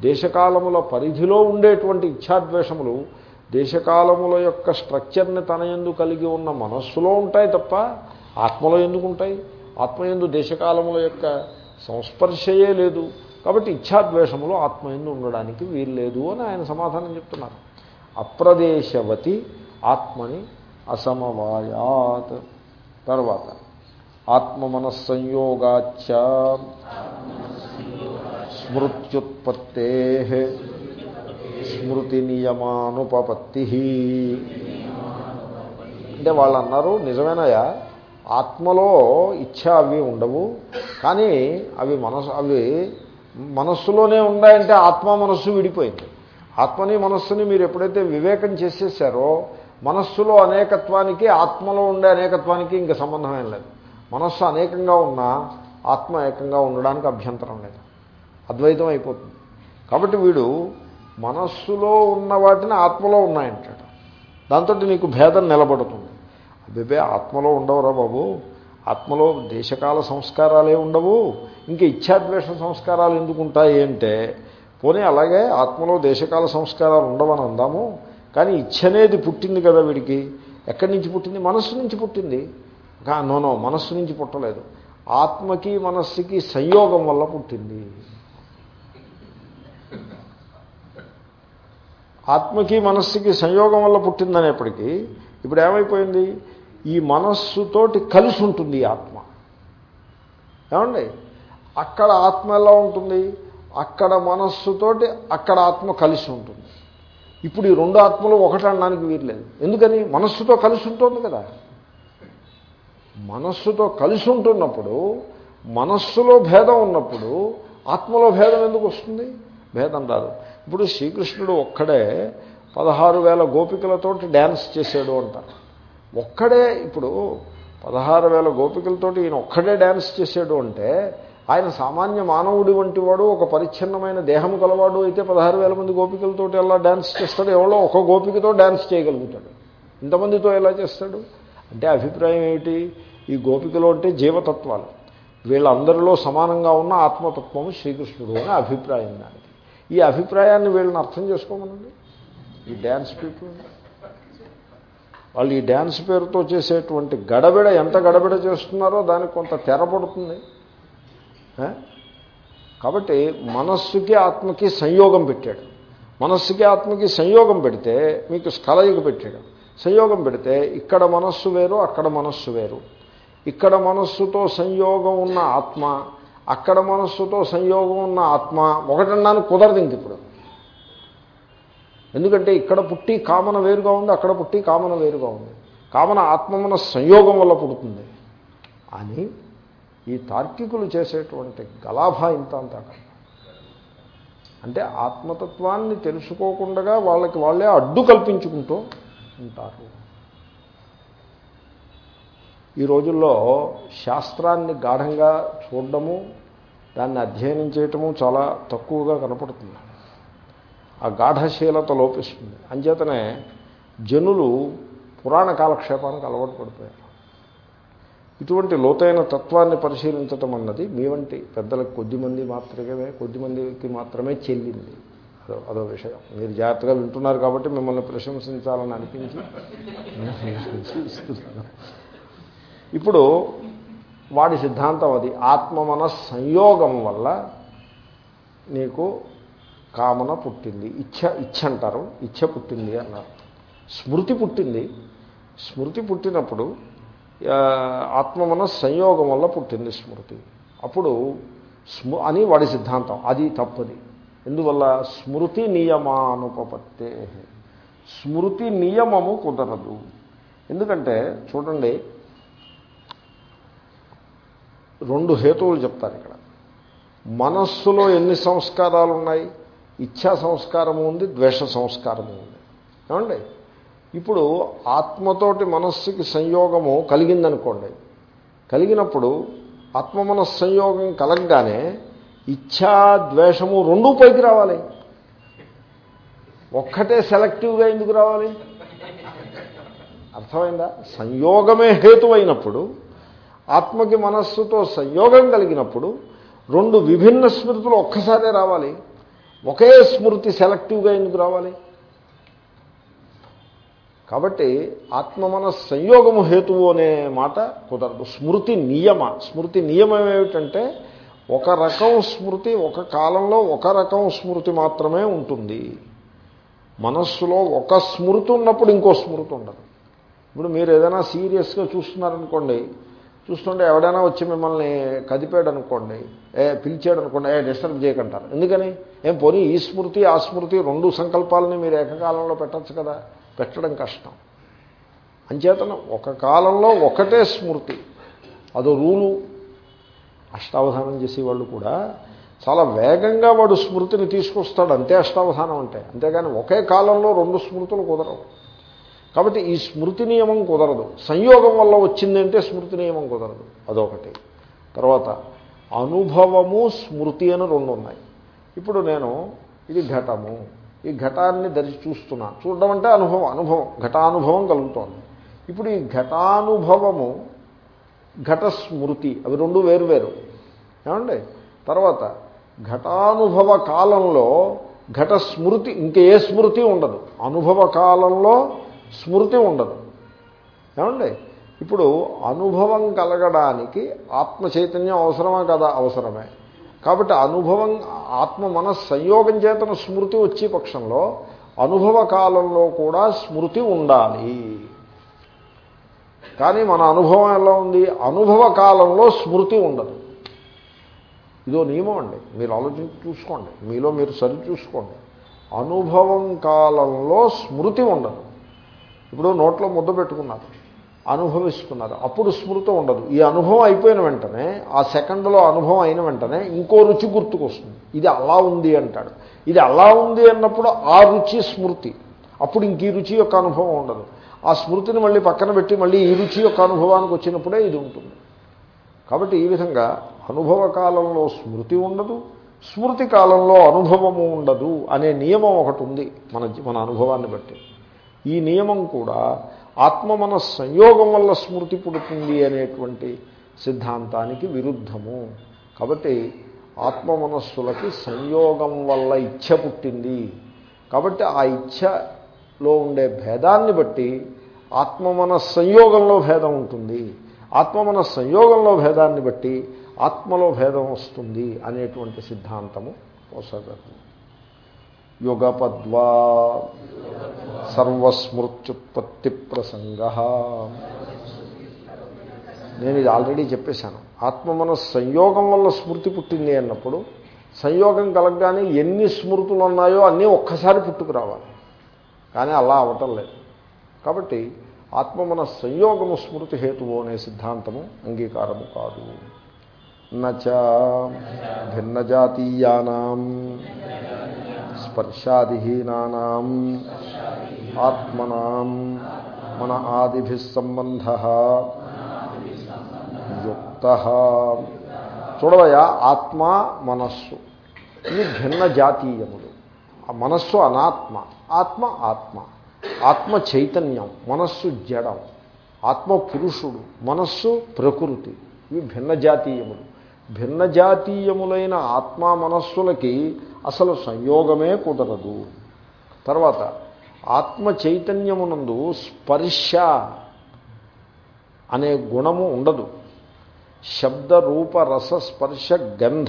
దేశకాలముల పరిధిలో ఉండేటువంటి ఇచ్ఛాద్వేషములు దేశకాలముల యొక్క స్ట్రక్చర్ని తన ఎందు కలిగి ఉన్న మనస్సులో ఉంటాయి తప్ప ఆత్మలో ఎందుకు ఉంటాయి? ఆత్మ ఎందు దేశకాలముల యొక్క సంస్పర్శయే లేదు. కాబట్టి ఇచ్ఛాద్వేషములు ఆత్మ ఎందు ఉండడానికి వీల్లేదు అని ఆయన సమాధానం చెప్తున్నారు. అప్రదేశవతి ఆత్మని అసమవాయాత్. తర్వాత ఆత్మమనస్సంయోగాచ స్మృత్యుత్పత్తే. స్మృతి నియమానుపపత్తి అంటే వాళ్ళు అన్నారు నిజమేనయా ఆత్మలో ఇచ్ఛ అవి ఉండవు కానీ అవి మనసు అవి మనస్సులోనే ఉన్నాయంటే ఆత్మ మనస్సు విడిపోయింది. ఆత్మని మనస్సుని మీరు ఎప్పుడైతే వివేకం చేసేసారో మనస్సులో అనేకత్వానికి ఆత్మలో ఉండే అనేకత్వానికి ఇంకా సంబంధం ఏం లేదు. మనస్సు అనేకంగా ఉన్నా ఆత్మ ఏకంగా ఉండడానికి అభ్యంతరం లేదు. అద్వైతం అయిపోతుంది. కాబట్టి వీడు మనస్సులో ఉన్న వాటిని ఆత్మలో ఉన్నాయంటాడు. దాంతో నీకు భేదం నిలబడుతుంది. అబ్బే ఆత్మలో ఉండవురా బాబు. ఆత్మలో దేశకాల సంస్కారాలే ఉండవు. ఇంకా ఇచ్ఛాద్వేష సంస్కారాలు ఎందుకు ఉంటాయి అంటే పోనీ అలాగే ఆత్మలో దేశకాల సంస్కారాలు ఉండవని అందాము కానీ ఇచ్చ అనేది పుట్టింది కదా వీడికి. ఎక్కడి నుంచి పుట్టింది? మనస్సు నుంచి పుట్టింది. నోనో మనస్సు నుంచి పుట్టలేదు. ఆత్మకి మనస్సుకి సంయోగం వల్ల పుట్టింది. ఆత్మకి మనస్సుకి సంయోగం వల్ల పుట్టిందనేప్పటికీ ఇప్పుడు ఏమైపోయింది? ఈ మనస్సుతోటి కలిసి ఉంటుంది ఈ ఆత్మ. ఏమండి? అక్కడ ఆత్మ ఎలా ఉంటుంది? అక్కడ మనస్సుతోటి అక్కడ ఆత్మ కలిసి ఉంటుంది. ఇప్పుడు ఈ రెండు ఆత్మలు ఒకటి అనడానికి వీర్లేదు ఎందుకని? మనస్సుతో కలిసి ఉంటుంది కదా. మనస్సుతో కలిసి ఉంటున్నప్పుడు మనస్సులో భేదం ఉన్నప్పుడు ఆత్మలో భేదం ఎందుకు వస్తుంది? భేదం రాదు. ఇప్పుడు శ్రీకృష్ణుడు ఒక్కడే పదహారు వేల గోపికలతోటి డ్యాన్స్ చేశాడు అంటారు ఒక్కడే ఇప్పుడు పదహారు వేల గోపికలతోటి ఈయన ఒక్కడే డ్యాన్స్ చేశాడు అంటే ఆయన సామాన్య మానవుడి వంటి వాడు ఒక పరిచ్ఛిన్నమైన దేహం కలవాడు అయితే పదహారు వేల మంది గోపికలతోటి ఎలా డ్యాన్స్ చేస్తాడు? ఎవరో ఒక గోపికతో డ్యాన్స్ చేయగలుగుతాడు. ఇంతమందితో ఎలా చేస్తాడు? అంటే అభిప్రాయం ఏమిటి? ఈ గోపికలు అంటే జీవతత్వాలు. వీళ్ళందరిలో సమానంగా ఉన్న ఆత్మతత్వము శ్రీకృష్ణుడు అని అభిప్రాయం దానికి. ఈ అభిప్రాయాన్ని వీళ్ళని అర్థం చేసుకోమనండి. ఈ డ్యాన్స్ పీపుల్. వాళ్ళు ఈ డ్యాన్స్ పేరుతో చేసేటువంటి గడబిడ ఎంత గడబిడ చేస్తున్నారో దానికి కొంత తెరపడుతుంది కాబట్టి మనస్సుకి ఆత్మకి సంయోగం పెట్టాడు. మనస్సుకి ఆత్మకి సంయోగం పెడితే మీకు స్కలయిక పెట్టాడు. సంయోగం పెడితే ఇక్కడ మనస్సు వేరు అక్కడ మనస్సు వేరు. ఇక్కడ మనస్సుతో సంయోగం ఉన్న ఆత్మ అక్కడ మనస్సుతో సంయోగం ఉన్న ఆత్మ ఒకటన్నాను కుదరదు ఇంక ఇప్పుడు. ఎందుకంటే ఇక్కడ పుట్టి కామన వేరుగా ఉంది అక్కడ పుట్టి కామన వేరుగా ఉంది. కామన ఆత్మ మన సంయోగం వల్ల పుడుతుంది. అని ఈ తార్కికులు చేసేటువంటి గలాభ ఇంత అంతా అంటే ఆత్మతత్వాన్ని తెలుసుకోకుండా వాళ్ళకి వాళ్ళే అడ్డు కల్పించుకుంటూ ఉంటారు. ఈ రోజుల్లో శాస్త్రాన్ని గాఢంగా చూడడము దాన్ని అధ్యయనం చేయటము చాలా తక్కువగా కనపడుతుంది. ఆ గాఢశీలత లోపిస్తుంది. అంచేతనే జనులు పురాణ కాలక్షేపానికి అలవాటు పడిపోయారు. ఇటువంటి లోతైన తత్వాన్ని పరిశీలించటం అన్నది మీ వంటి పెద్దలకు కొద్దిమంది మాత్రమే కొద్దిమందికి మాత్రమే చెల్లింది. అదో అదో విషయం. మీరు జాగ్రత్తగా వింటున్నారు కాబట్టి మిమ్మల్ని ప్రశంసించాలని అనిపించి ఇప్పుడు వాడి సిద్ధాంతం అది. ఆత్మమన సంయోగం వల్ల నీకు కామన పుట్టింది. ఇచ్ఛ ఇచ్ఛ అంటారు ఇచ్ఛ పుట్టింది అన్నారు. స్మృతి పుట్టింది. స్మృతి పుట్టినప్పుడు ఆత్మమన సంయోగం వల్ల పుట్టింది స్మృతి. అప్పుడు స్మృ అని వాడి సిద్ధాంతం. అది తప్పది. ఎందువల్ల? స్మృతి నియమానుపపత్తే. స్మృతి నియమము కుదరదు. ఎందుకంటే చూడండి రెండు హేతువులు చెప్తారు ఇక్కడ. మనస్సులో ఎన్ని సంస్కారాలు ఉన్నాయి? ఇచ్ఛా సంస్కారము ఉంది ద్వేష సంస్కారము ఉంది. ఏమండి? ఇప్పుడు ఆత్మతోటి మనస్సుకి సంయోగము కలిగిందనుకోండి. కలిగినప్పుడు ఆత్మ మనస్ సంయోగం కలగగానే ఇచ్ఛా ద్వేషము రెండూ పైకి రావాలి. ఒక్కటే సెలెక్టివ్గా ఎందుకు రావాలి? అర్థమైందా? సంయోగమే హేతువైనప్పుడు ఆత్మకి మనస్సుతో సంయోగం కలిగినప్పుడు రెండు విభిన్న స్మృతులు ఒక్కసారే రావాలి. ఒకే స్మృతి సెలెక్టివ్గా ఎందుకు రావాలి? కాబట్టి ఆత్మ ఆత్మమన సంయోగము హేతువు అనే మాట కుదరదు. స్మృతి నియమ. స్మృతి నియమం ఏమిటంటే ఒక రకం స్మృతి ఒక కాలంలో ఒక రకం స్మృతి మాత్రమే ఉంటుంది. మనస్సులో ఒక స్మృతి ఉన్నప్పుడు ఇంకో స్మృతి ఉండదు. ఇప్పుడు మీరు ఏదైనా సీరియస్గా చూస్తున్నారనుకోండి చూస్తుంటే ఎవడైనా వచ్చి మిమ్మల్ని కదిపాడు అనుకోండి ఏ పిలిచాడు అనుకోండి ఏ డిస్టర్బ్ చేయకంటారు. ఎందుకని? ఏం పోనీ ఈ స్మృతి ఆ స్మృతి రెండు సంకల్పాలని మీరు ఏకకాలంలో పెట్టచ్చు కదా? పెట్టడం కష్టం. అంచేతన ఒక కాలంలో ఒకటే స్మృతి అదో రూలు. అష్టావధానం చేసేవాళ్ళు కూడా చాలా వేగంగా వాడు స్మృతిని తీసుకొస్తాడు అంతే అష్టావధానం అంటే. అంతేగాని ఒకే కాలంలో రెండు స్మృతులు కుదరవు. కాబట్టి ఈ స్మృతి నియమం కుదరదు. సంయోగం వల్ల వచ్చిందంటే స్మృతి నియమం కుదరదు. అదొకటి. తర్వాత అనుభవము స్మృతి అని రెండు ఉన్నాయి ఇప్పుడు నేను ఇది ఘటము. ఈ ఘటాన్ని దరిచి చూస్తున్నా. చూడడం అంటే అనుభవం అనుభవం. ఘటానుభవం కలుగుతోంది. ఇప్పుడు ఈ ఘటానుభవము ఘట స్మృతి అవి రెండు వేరు వేరు. ఏమండి? తర్వాత ఘటానుభవ కాలంలో ఘట స్మృతి ఇంకే ఏ స్మృతి ఉండదు. అనుభవ కాలంలో స్మృతి ఉండదు. ఏమండి? ఇప్పుడు అనుభవం కలగడానికి ఆత్మ చైతన్యం అవసరమా కదా? అవసరమే. కాబట్టి అనుభవం ఆత్మ మన సంయోగం చేతన స్మృతి వచ్చే పక్షంలో అనుభవ కాలంలో కూడా స్మృతి ఉండాలి. కానీ మన అనుభవం ఎలా ఉంది? అనుభవ కాలంలో స్మృతి ఉండదు. ఇదో నియమం అండి. మీరు ఆలోచించి చూసుకోండి. మీలో మీరు సరి చూసుకోండి. అనుభవం కాలంలో స్మృతి ఉండదు. ఇప్పుడు నోట్లో ముద్ద పెట్టుకున్నారు అనుభవిస్తున్నారు. అప్పుడు స్మృతి ఉండదు. ఈ అనుభవం అయిపోయిన వెంటనే ఆ సెకండ్లో అనుభవం అయిన వెంటనే ఇంకో రుచి గుర్తుకొస్తుంది. ఇది అలా ఉంది అంటాడు. ఇది అలా ఉంది అన్నప్పుడు ఆ రుచి స్మృతి. అప్పుడు ఇంక ఈ రుచి యొక్క అనుభవం ఉండదు. ఆ స్మృతిని మళ్ళీ పక్కన పెట్టి మళ్ళీ ఈ రుచి యొక్క అనుభవానికి వచ్చినప్పుడే ఇది ఉంటుంది. కాబట్టి ఈ విధంగా అనుభవ కాలంలో స్మృతి ఉండదు స్మృతి కాలంలో అనుభవము ఉండదు అనే నియమం ఒకటి ఉంది మన మన అనుభవాన్ని బట్టి. ఈ నియమం కూడా ఆత్మ మన సంయోగం వల్ల స్మృతి పుడుతుంది అనేటువంటి సిద్ధాంతానికి విరుద్ధము. కాబట్టి ఆత్మ మనస్సులకి సంయోగం వల్ల ఇచ్ఛ పుట్టింది. కాబట్టి ఆ ఇచ్ఛలో ఉండే భేదాన్ని బట్టి ఆత్మ మన సంయోగంలో భేదం ఉంటుంది. ఆత్మ మన సంయోగంలో భేదాన్ని బట్టి ఆత్మలో భేదం వస్తుంది అనేటువంటి సిద్ధాంతము పోసగదు యుగపద్వా సర్వస్మృత్యుత్పత్తి ప్రసంగ నేను ఇది ఆల్రెడీ చెప్పేశాను. ఆత్మ మన సంయోగం వల్ల స్మృతి పుట్టింది అన్నప్పుడు సంయోగం కలగగానే ఎన్ని స్మృతులు ఉన్నాయో అన్నీ ఒక్కసారి పుట్టుకురావాలి. కానీ అలా అవటం లేదు. కాబట్టి ఆత్మ మన సంయోగము స్మృతి హేతువు అనే సిద్ధాంతము అంగీకారము కాదు. నచ భిన్నజాతీయానాం స్పర్శాదిహీనానాం ఆత్మనాం మన ఆదిభి సంబంధ యుక్త చూడవయా ఆత్మ మనస్సు. ఇవి భిన్న జాతీయములు. మనస్సు అనాత్మ ఆత్మ ఆత్మ. ఆత్మ చైతన్యం మనస్సు జడం. ఆత్మ పురుషుడు మనస్సు ప్రకృతి. ఇవి భిన్న జాతీయములు. భిన్న జాతీయములైన ఆత్మా మనస్సులకి అసలు సంయోగమే కుదరదు. తర్వాత ఆత్మ చైతన్యమునందు స్పర్శ అనే గుణము ఉండదు. శబ్ద రూప రస స్పర్శ గంధ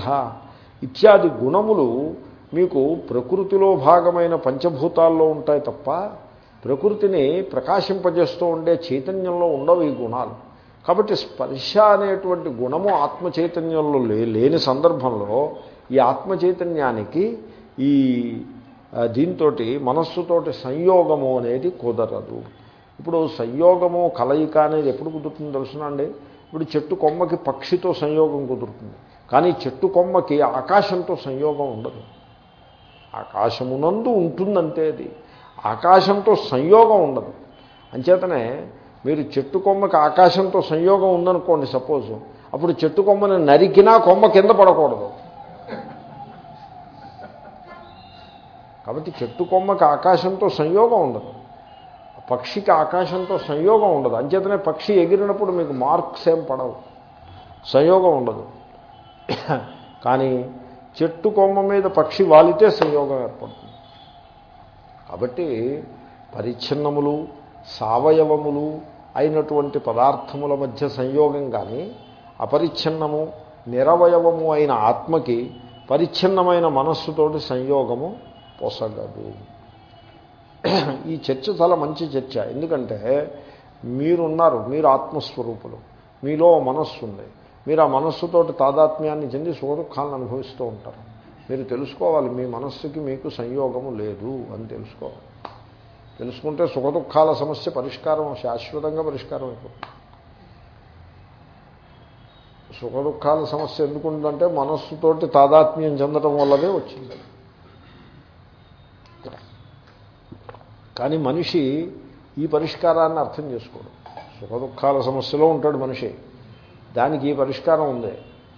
ఇత్యాది గుణములు మీకు ప్రకృతిలో భాగమైన పంచభూతాల్లో ఉంటాయి తప్ప ప్రకృతిని ప్రకాశింపజేస్తూ ఉండే చైతన్యంలో ఉండవు ఈ గుణాలు. కాబట్టి స్పర్శ అనేటువంటి గుణము ఆత్మచైతన్యంలో లే లేని సందర్భంలో ఈ ఆత్మచైతన్యానికి ఈ దీంతో మనస్సుతోటి సంయోగము అనేది కుదరదు. ఇప్పుడు సంయోగము కలయిక అనేది ఎప్పుడు కుదురుతుంది తెలుసునండి ఇప్పుడు చెట్టు కొమ్మకి పక్షితో సంయోగం కుదురుతుంది. కానీ చెట్టు కొమ్మకి ఆకాశంతో సంయోగం ఉండదు. ఆకాశమునందు ఉంటుందంటే అది. ఆకాశంతో సంయోగం ఉండదు. అంచేతనే మీరు చెట్టు కొమ్మకి ఆకాశంతో సంయోగం ఉందనుకోండి సపోజ్. అప్పుడు చెట్టు కొమ్మని నరికినా కొమ్మ కింద పడకూడదు. కాబట్టి చెట్టు కొమ్మకి ఆకాశంతో సంయోగం ఉండదు. పక్షికి ఆకాశంతో సంయోగం ఉండదు. అంచేతనే పక్షి ఎగిరినప్పుడు మీకు మార్క్స్ ఏం పడవు. సంయోగం ఉండదు. కానీ చెట్టు కొమ్మ మీద పక్షి వాలితే సంయోగం ఏర్పడుతుంది. కాబట్టి పరిచ్ఛిన్నములు సవయవములు అయినటువంటి పదార్థముల మధ్య సంయోగం కానీ అపరిచ్ఛిన్నము నిరవయవము అయిన ఆత్మకి పరిచ్ఛిన్నమైన మనస్సుతోటి సంయోగము పొసగదు. ఈ చర్చ చాలా మంచి చర్చ. ఎందుకంటే మీరున్నారు మీరు ఆత్మస్వరూపులు. మీలో మనస్సు ఉంది. మీరు ఆ మనస్సుతోటి తాదాత్మ్యాన్ని చెంది సుఖదుఖాలను అనుభవిస్తూ ఉంటారు. మీరు తెలుసుకోవాలి మీ మనస్సుకి మీకు సంయోగము లేదు అని తెలుసుకోవాలి. తెలుసుకుంటే సుఖదుఖాల సమస్య పరిష్కారం శాశ్వతంగా పరిష్కారం అయిపోతుంది. సుఖదుఖాల సమస్య ఎందుకుందంటే మనస్సుతోటి తాదాత్మ్యం చెందడం వల్లనే వచ్చింది. కానీ మనిషి ఈ పరిష్కారాన్ని అర్థం చేసుకోడు. సుఖదుఖాల సమస్యలో ఉంటాడు మనిషి. దానికి ఈ పరిష్కారం ఉంది.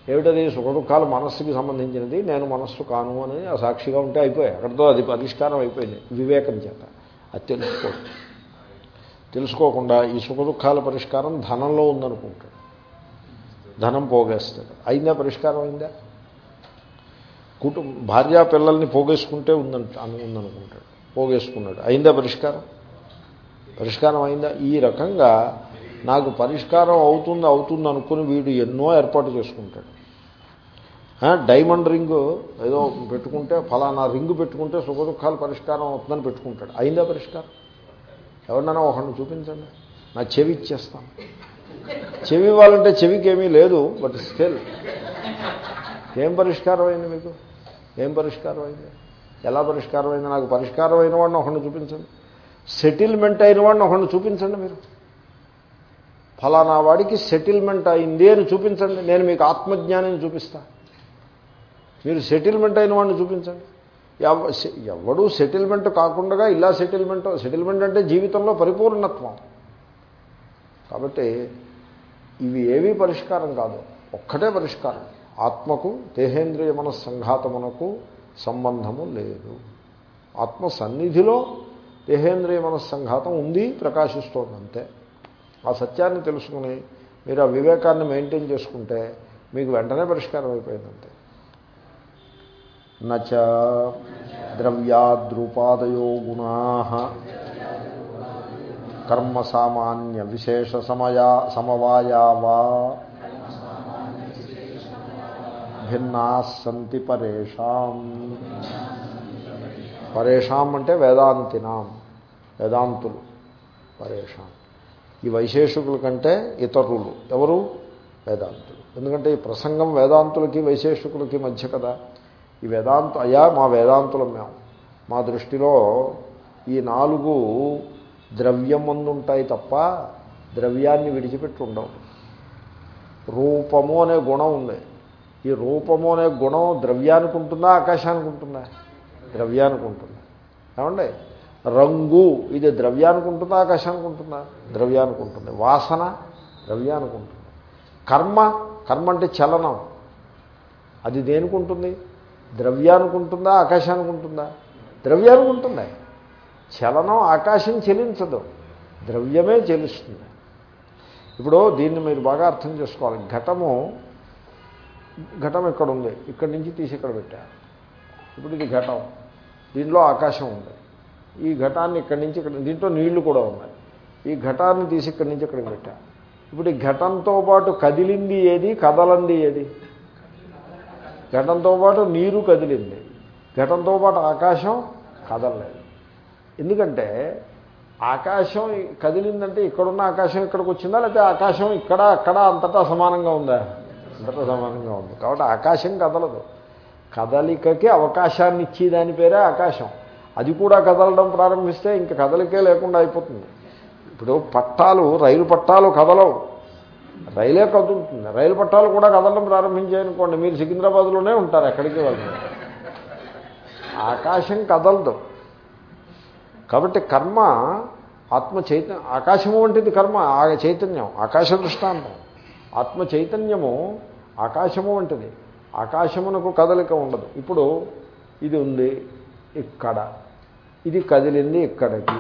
ఏమిటది? సుఖ దుఃఖాలు మనస్సుకి సంబంధించినది. నేను మనస్సు కాను అని ఆ సాక్షిగా ఉంటే అయిపోయాయి. అక్కడితో అది పరిష్కారం అయిపోయింది. వివేకం చేత. అది తెలుసుకో తెలుసుకోకుండా ఈ సుఖ దుఃఖాల పరిష్కారం ధనంలో ఉందనుకుంటాడు. ధనం పోగేస్తాడు. అయిందా పరిష్కారం అయిందా? కుటుంబ భార్యా పిల్లల్ని పోగేసుకుంటే ఉందంట ఉందనుకుంటాడు. పోగేసుకున్నాడు. అయిందా పరిష్కారం? పరిష్కారం అయిందా? ఈ రకంగా నాకు పరిష్కారం అవుతుంది అవుతుంది అనుకుని వీడు ఎన్నో ఏర్పాటు చేసుకుంటాడు. డైమండ్ రింగ్ ఏదో పెట్టుకుంటే ఫలానా రింగ్ పెట్టుకుంటే సుఖ దుఃఖాలు పరిష్కారం అవుతుందని పెట్టుకుంటాడు. అయిందా పరిష్కారం? ఎవరినైనా ఒకరిని చూపించండి. నా చెవి ఇచ్చేస్తాను. చెవి ఇవ్వాలంటే చెవికి ఏమీ లేదు బట్ స్టిల్. ఏం పరిష్కారం అయింది మీకు? ఏం పరిష్కారం అయింది? ఎలా పరిష్కారం అయింది? నాకు పరిష్కారం అయిన వాడిని ఒకరిని చూపించండి. సెటిల్మెంట్ అయిన వాడిని ఒకరిని చూపించండి మీరు. ఫలానా వాడికి సెటిల్మెంట్ అయింది అని చూపించండి. నేను మీకు ఆత్మజ్ఞానం చూపిస్తా. మీరు సెటిల్మెంట్ అయిన వాడిని చూపించండి. ఎవ- సె- ఎవడు సెటిల్మెంట్ కాకుండా ఇలా సెటిల్మెంట్ సెటిల్మెంట్ అంటే జీవితంలో పరిపూర్ణత్వం. కాబట్టి ఇవి ఏవీ పరిష్కారం కాదు. ఒక్కటే పరిష్కారం. ఆత్మకు దేహేంద్రియ మన సంఘాతమునకు సంబంధము లేదు. ఆత్మ సన్నిధిలో దేహేంద్రియ మన సంఘాతం ఉంది ప్రకాశిస్తోంది అంతే ఆ సత్యాన్ని తెలుసుకుని మీరు ఆ వివేకాన్ని మెయింటైన్ చేసుకుంటే మీకు వెంటనే పరిష్కారం అయిపోయిందంతే. నచ ద్రవ్యాద్రూపాదయో గుణా. కర్మ సామాన్య విశేష సమయా సమవాయావా భిన్నా సంతి పరేషాం. పరేషాం అంటే వేదాంతినాం వేదాంతులు పరేషాం. ఈ వైశేషికుల కంటే ఇతరులు. ఎవరు? వేదాంతులు. ఎందుకంటే ఈ ప్రసంగం వేదాంతులకి వైశేషికులకి మధ్య కదా. ఈ వేదాంత అయ్యా మా వేదాంతులం మేము. మా దృష్టిలో ఈ నాలుగు ద్రవ్యం ఉంటాయి తప్ప ద్రవ్యాన్ని విడిచిపెట్టి ఉండవు రూపము అనే గుణం ఉంది. ఈ రూపము అనే గుణం ద్రవ్యానికి ఉంటుందా ఆకాశానికి ఉంటుందా? ద్రవ్యానికి ఉంటుంది. ఏమండి? రంగు ఇది ద్రవ్యానికి ఉంటుందా ఆకాశానికి ఉంటుందా? ద్రవ్యానికి ఉంటుంది. వాసన ద్రవ్యానికి ఉంటుంది. కర్మ కర్మ అంటే చలనం. అది దేనికి ఉంటుంది? ద్రవ్యానికి ఉంటుందా ఆకాశానికి ఉంటుందా ద్రవ్యానికి ఉంటుంది చలనం ఆకాశం చెలించదు. ద్రవ్యమే చెలుస్తుంది. ఇప్పుడు దీన్ని మీరు బాగా అర్థం చేసుకోవాలి. ఘటము ఘటం ఇక్కడ ఉంది ఇక్కడి నుంచి తీసి ఇక్కడ పెట్టారు ఇప్పుడు ఇది ఘటం. దీంట్లో ఆకాశం ఉంది. ఈ ఘటాన్ని ఇక్కడి నుంచి ఇక్కడ దీంట్లో నీళ్ళు కూడా ఉన్నాయి. ఈ ఘటాన్ని తీసి ఇక్కడి నుంచి ఇక్కడికి పెట్టారు ఇప్పుడు ఈ ఘటంతో పాటు కదిలింది ఏది? కదలంది ఏది? ఘటంతో పాటు నీరు కదిలింది. ఘటంతో పాటు ఆకాశం కదలలేదు. ఎందుకంటే ఆకాశం కదిలిందంటే ఇక్కడున్న ఆకాశం ఇక్కడికి వచ్చిందా? లేకపోతే ఆకాశం ఇక్కడ అక్కడ అంతటా సమానంగా ఉందా? అంతటా సమానంగా ఉంది. కాబట్టి ఆకాశం కదలదు. కదలికకి అవకాశాన్ని ఇచ్చేదాని పేరే ఆకాశం. అది కూడా కదలడం ప్రారంభిస్తే ఇంక కదలికే లేకుండా అయిపోతుంది. ఇప్పుడు పట్టాలు రైలు పట్టాలు కదలవు. రైలే కదులుతుంది. రైలు పట్టాలు కూడా కదలడం ప్రారంభించాయనుకోండి. మీరు సికింద్రాబాద్లోనే ఉంటారు ఎక్కడికి వెళ్తారు ఆకాశం కదలదు. కాబట్టి కర్మ ఆత్మ చైతన్య ఆకాశము వంటిది కర్మ ఆ చైతన్యం ఆకాశ దృష్టాంతం. ఆత్మ చైతన్యము ఆకాశము వంటిది. ఆకాశమునకు కదలిక ఉండదు. ఇప్పుడు ఇది ఉంది ఇక్కడ. ఇది కదిలింది ఇక్కడికి.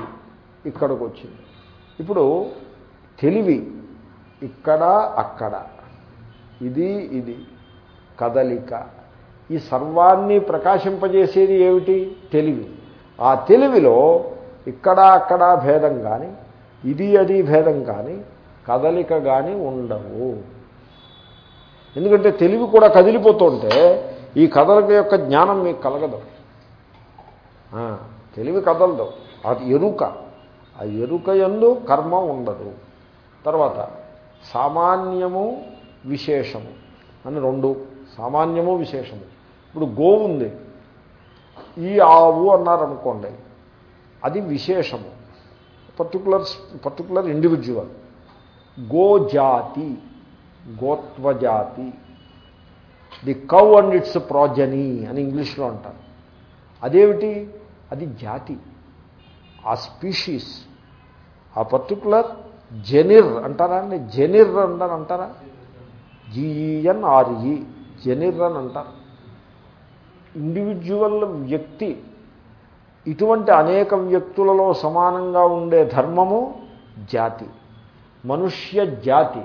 ఇక్కడికి వచ్చింది ఇప్పుడు తెలివి ఇక్కడ అక్కడ. ఇది ఇది. కదలిక. ఈ సర్వాన్ని ప్రకాశింపజేసేది ఏమిటి? తెలివి. ఆ తెలివిలో ఇక్కడ అక్కడ భేదం కానీ ఇది అది భేదం కానీ కదలిక కానీ ఉండవు. ఎందుకంటే తెలివి కూడా కదిలిపోతుంటే ఈ కదలిక యొక్క జ్ఞానం మీకు కలగదు. తెలివి కదలదు. అది ఎరుక. ఆ ఎరుక ఎందు కర్మ ఉండదు. తర్వాత సామాన్యము విశేషము అని రెండు. సామాన్యము విశేషము. ఇప్పుడు గోవు ఉంది. ఈ ఆవు అన్నారనుకోండి అది విశేషము. పర్టికులర్ పర్టికులర్ ఇండివిజువల్ గోజాతి గోత్వజాతి the cow and its progeny అని ఇంగ్లీష్లో అంటారు. అదేమిటి? అది జాతి. ఆ స్పీషీస్. ఆ పర్టికులర్ జెనిర్ అంటారా అండి? జెనిర్ అంటారు అంటారా? జిఈఎన్ఆర్ఈ జెనిర్ అని అంటారు. ఇండివిజువల్ వ్యక్తి ఇటువంటి అనేక వ్యక్తులలో సమానంగా ఉండే ధర్మము జాతి. మనుష్య జాతి.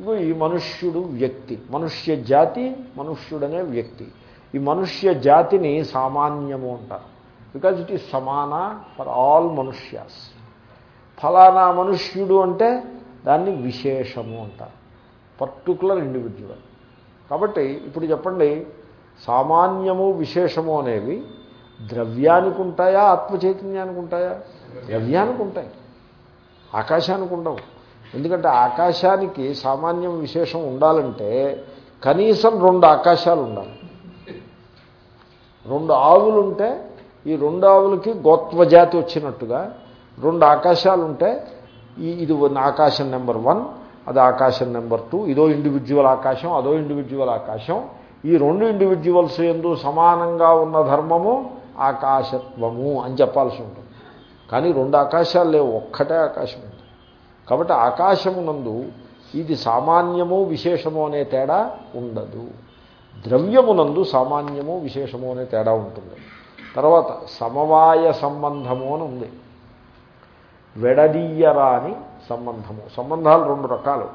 ఇగో ఈ మనుష్యుడు వ్యక్తి. మనుష్య జాతి మనుష్యుడనే వ్యక్తి. ఈ మనుష్య జాతిని సామాన్యము అంటారు. బికాజ్ ఇట్ ఈస్ సమాన ఫర్ ఆల్ మనుష్యాస్ ఫలానా మనుష్యుడు అంటే దాన్ని విశేషము అంటారు. పర్టికులర్ ఇండివిజువల్ కాబట్టి ఇప్పుడు చెప్పండి సామాన్యము విశేషము అనేవి ద్రవ్యానికి ఉంటాయా ఆత్మచైతన్యానికి ఉంటాయా? ద్రవ్యానికి ఉంటాయి. ఆకాశానికి ఉండవు. ఎందుకంటే ఆకాశానికి సామాన్యం విశేషం ఉండాలంటే కనీసం రెండు ఆకాశాలు ఉండాలి. రెండు ఆవులుంటే ఈ రెండు ఆవులకి గోత్వజాతి వచ్చినట్టుగా రెండు ఆకాశాలు ఉంటే ఈ ఇది ఆకాశం నెంబర్ వన్ అది ఆకాశం నెంబర్ టూ ఇదో ఇండివిజువల్ ఆకాశం అదో ఇండివిజువల్ ఆకాశం. ఈ రెండు ఇండివిజువల్స్ ఎందు సమానంగా ఉన్న ధర్మము ఆకాశత్వము అని చెప్పాల్సి ఉంటుంది. కానీ రెండు ఆకాశాలు లేవు ఒక్కటే ఆకాశం ఉంది. కాబట్టి ఆకాశమునందు ఇది సామాన్యము విశేషము అనే తేడా ఉండదు. ద్రవ్యమునందు సామాన్యము విశేషము అనే తేడా ఉంటుంది. తర్వాత సమవాయ సంబంధము అని ఉంది. విడదీయరాని సంబంధము. సంబంధాలు రెండు రకాలు.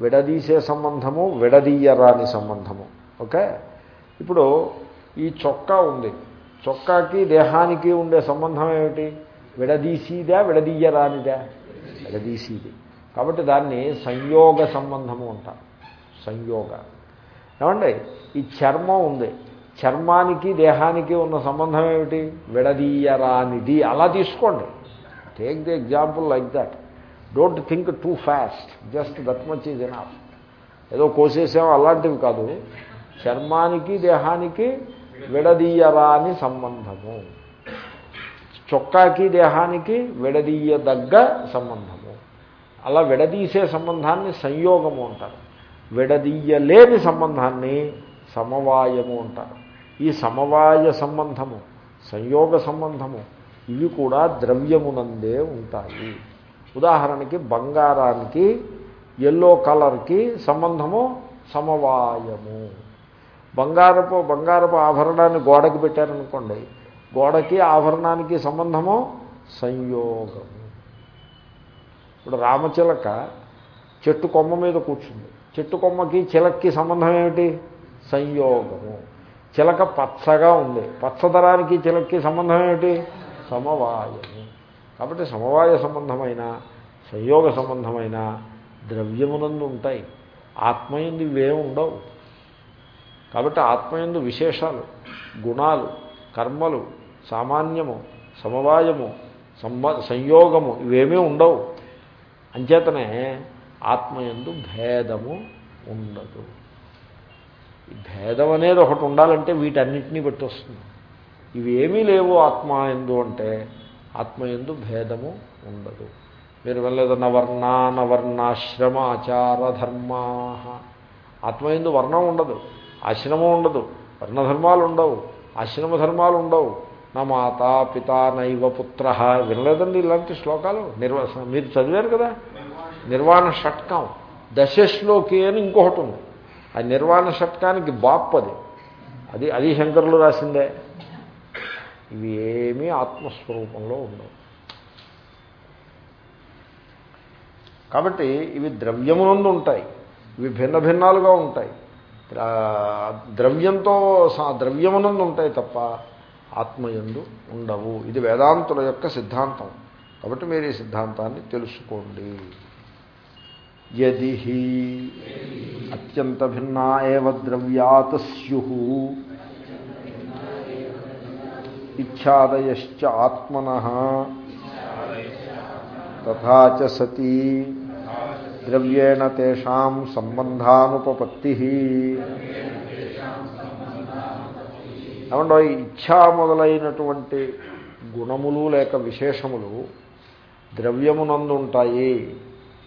విడదీసే సంబంధము విడదీయరాని సంబంధము. ఓకే? ఇప్పుడు ఈ చొక్కా ఉంది. చొక్కాకి దేహానికి ఉండే సంబంధం ఏమిటి? విడదీసిదా విడదీయరానిదా? విడదీసిది. కాబట్టి దాన్ని సంయోగ సంబంధము అంటారు. సంయోగ. ఏమండి? ఈ చర్మం ఉంది. చర్మానికి దేహానికి ఉన్న సంబంధం ఏమిటి? విడదీయరానిది. అలా తీసుకోండి. Take the example like that don't think too fast just that much is enough ఏదో కోసేసాం అలాంటివి కాదు. చర్మానికి దేహానికి విడదీయరాని సంబంధము. చొక్కాకి దేహానికి విడదీయదగ్గ సంబంధము. అలా విడదీసే సంబంధాన్ని సంయోగము అంటారు. విడదీయలేని సంబంధాన్ని సమవాయము అంటారు. ఈ సమవాయ సంబంధము సంయోగ సంబంధము ఇవి కూడా ద్రవ్యమునందే ఉంటాయి. ఉదాహరణకి బంగారానికి ఎల్లో కలర్కి సంబంధము సమవాయము. బంగారపు బంగారపు ఆభరణాన్ని గోడకి పెట్టారనుకోండి గోడకి ఆభరణానికి సంబంధము సంయోగము. ఇప్పుడు రామచిలక చెట్టు కొమ్మ మీద కూర్చుంది. చెట్టు కొమ్మకి చిలక్కి సంబంధం ఏమిటి? సంయోగము. చిలక పచ్చగా ఉంది. పచ్చదరానికి చిలక్కి సంబంధం ఏమిటి? సమవాయము కాబట్టి సమవాయ సంబంధమైన సంయోగ సంబంధమైన ద్రవ్యమునందు ఉంటాయి. ఆత్మయందు ఇవేమి ఉండవు. కాబట్టి ఆత్మయందు విశేషాలు గుణాలు కర్మలు సామాన్యము సమవాయము సంబ సంయోగము ఇవేమీ ఉండవు. అంచేతనే ఆత్మయందు భేదము ఉండదు. భేదం అనేది ఒకటి ఉండాలంటే వీటన్నిటినీ బట్టి వస్తుంది. ఇవి ఏమీ లేవు ఆత్మ ఎందు అంటే ఆత్మ ఎందు భేదము ఉండదు. మీరు వెళ్ళలేదు నవర్ణా నవర్ణాశ్రమ ఆచార ధర్మా ఆత్మ ఎందు వర్ణం ఉండదు. ఆశ్రమం ఉండదు. వర్ణధర్మాలు ఉండవు. ఆశ్రమ ధర్మాలు ఉండవు. నా మాత పిత నైవ పుత్ర. వినలేదండి ఇలాంటి శ్లోకాలు? నిర్వా మీరు చదివారు కదా? నిర్వాణ షట్కం. దశశ్లోకి అని ఇంకొకటి ఉంది. ఆ నిర్వాణ షట్కానికి బాప్ అది. అది అది శంకరులు రాసిందే. ఇవి ఏమీ ఆత్మస్వరూపంలో ఉండవు. కాబట్టి ఇవి ద్రవ్యమునందు ఉంటాయి. ఇవి భిన్న భిన్నాలుగా ఉంటాయి. ద్రవ్యంతో ద్రవ్యమునందు ఉంటాయి తప్ప ఆత్మయందు ఉండవు. ఇది వేదాంతుల యొక్క సిద్ధాంతం. కాబట్టి మీరు ఈ సిద్ధాంతాన్ని తెలుసుకోండి. యది అత్యంత భిన్నా ఏవ ద్రవ్యాత్ స్యు ఇచ్చాదయశ్చ ఆత్మన తథా సతీ ద్రవ్యేణ తేషాం సంబంధానుపపత్తి ఏమంటే ఇచ్ఛా మొదలైనటువంటి గుణములు లేక విశేషములు ద్రవ్యమునందు ఉంటాయి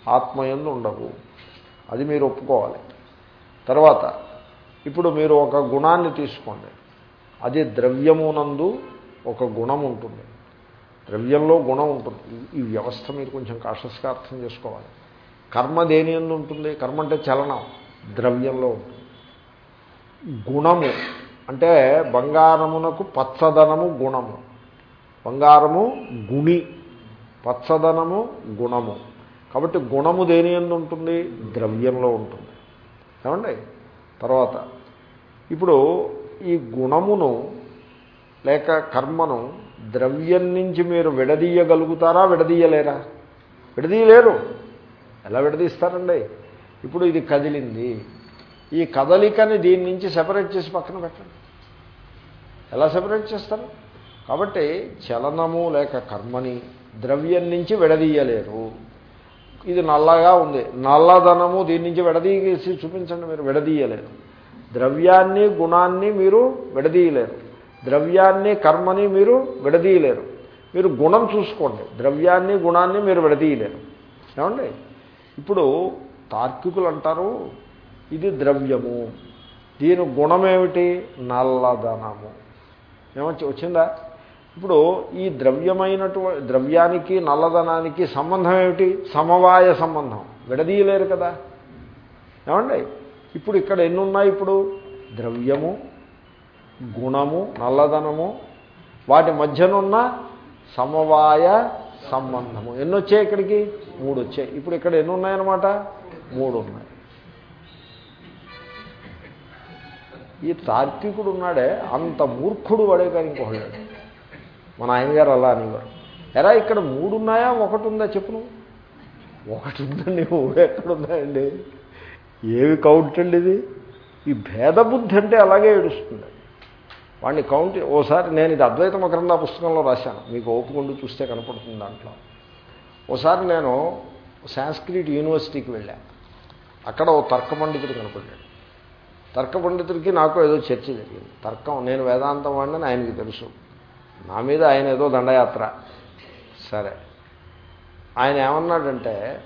ఆత్మయందు ఉండవు. అది మీరు ఒప్పుకోవాలి. తర్వాత ఇప్పుడు మీరు ఒక గుణాన్ని తీసుకోండి. అది ద్రవ్యమునందు ఒక గుణం ఉంటుంది. ద్రవ్యంలో గుణం ఉంటుంది. ఈ వ్యవస్థ మీరు కొంచెం కాషస్గా అర్థం చేసుకోవాలి. కర్మ దేని ఎందు ఉంటుంది? కర్మ అంటే చలనం. ద్రవ్యంలో ఉంటుంది. గుణము అంటే బంగారమునకు పచ్చదనము గుణము. బంగారము గుణి. పచ్చదనము గుణము. కాబట్టి గుణము దేని ఎందు ఉంటుంది? ద్రవ్యంలో ఉంటుంది. ఏమండి? తర్వాత ఇప్పుడు ఈ గుణమును లేక కర్మను ద్రవ్యం నుంచి మీరు విడదీయగలుగుతారా? విడదీయలేరా? విడదీయలేరు. ఎలా విడదీస్తారండి? ఇప్పుడు ఇది కదిలింది. ఈ కదలికని దీని నుంచి సెపరేట్ చేసి పక్కన పెట్టండి. ఎలా సెపరేట్ చేస్తారు? కాబట్టి చలనము లేక కర్మని ద్రవ్యం నుంచి విడదీయలేరు. ఇది నల్లగా ఉంది. నల్లధనము దీని నుంచి విడదీసి చూపించండి మీరు. విడదీయలేరు. ద్రవ్యాన్ని గుణాన్ని మీరు విడదీయలేరు. ద్రవ్యాన్ని కర్మని మీరు విడదీయలేరు. మీరు గుణం చూసుకోండి. ద్రవ్యాన్ని గుణాన్ని మీరు విడదీయలేరు. ఏమండి? ఇప్పుడు తార్కికులు అంటారు ఇది ద్రవ్యము. దీని గుణమేమిటి? నల్లదనము ఏమొచ్చి వచ్చిందా? ఇప్పుడు ఈ ద్రవ్యమైనటువంటి ద్రవ్యానికి నల్లదనానికి సంబంధం ఏమిటి సమవాయ సంబంధం. విడదీయలేరు కదా. ఏమండి? ఇప్పుడు ఇక్కడ ఎన్ని ఉన్నాయి ఇప్పుడు? ద్రవ్యము. గుణము నల్లదనము వాటి మధ్యనున్న సమవాయ సంబంధము. ఎన్ని వచ్చాయి ఇక్కడికి? మూడు వచ్చాయి ఇప్పుడు ఇక్కడ ఎన్ని ఉన్నాయన్నమాట మూడు ఉన్నాయి ఈ తార్కికుడు ఉన్నాడే అంత మూర్ఖుడు వాడే కానీ ఇంకొకడు మన ఆయన గారు అలా అనేవారు. ఎలా ఇక్కడ మూడు ఉన్నాయా ఒకటి ఉందా చెప్పు నువ్వు. ఒకటి ఉందండి మూడు ఎక్కడున్నాయండి? ఏవి కౌంట్ అండి ఇది? ఈ భేద బుద్ధి అంటే అలాగే ఏడుస్తుంది. వాడిని కౌంట్ ఓసారి నేను ఇది అద్వైత మకరంద పుస్తకంలో రాశాను. మీకు ఓపుకుంటూ చూస్తే కనపడుతుంది దాంట్లో. ఓసారి నేను సాంస్క్రిట్ యూనివర్సిటీకి వెళ్ళాను అక్కడ ఓ తర్క పండితుడు కనపడ్డాడు. తర్క పండితుడికి నాకు ఏదో చర్చ జరిగింది. తర్కం నేను వేదాంతం వాడిని ఆయనకి తెలుసు. నా మీద ఆయన ఏదో దండయాత్ర. సరే. ఆయన ఏమన్నాడంటే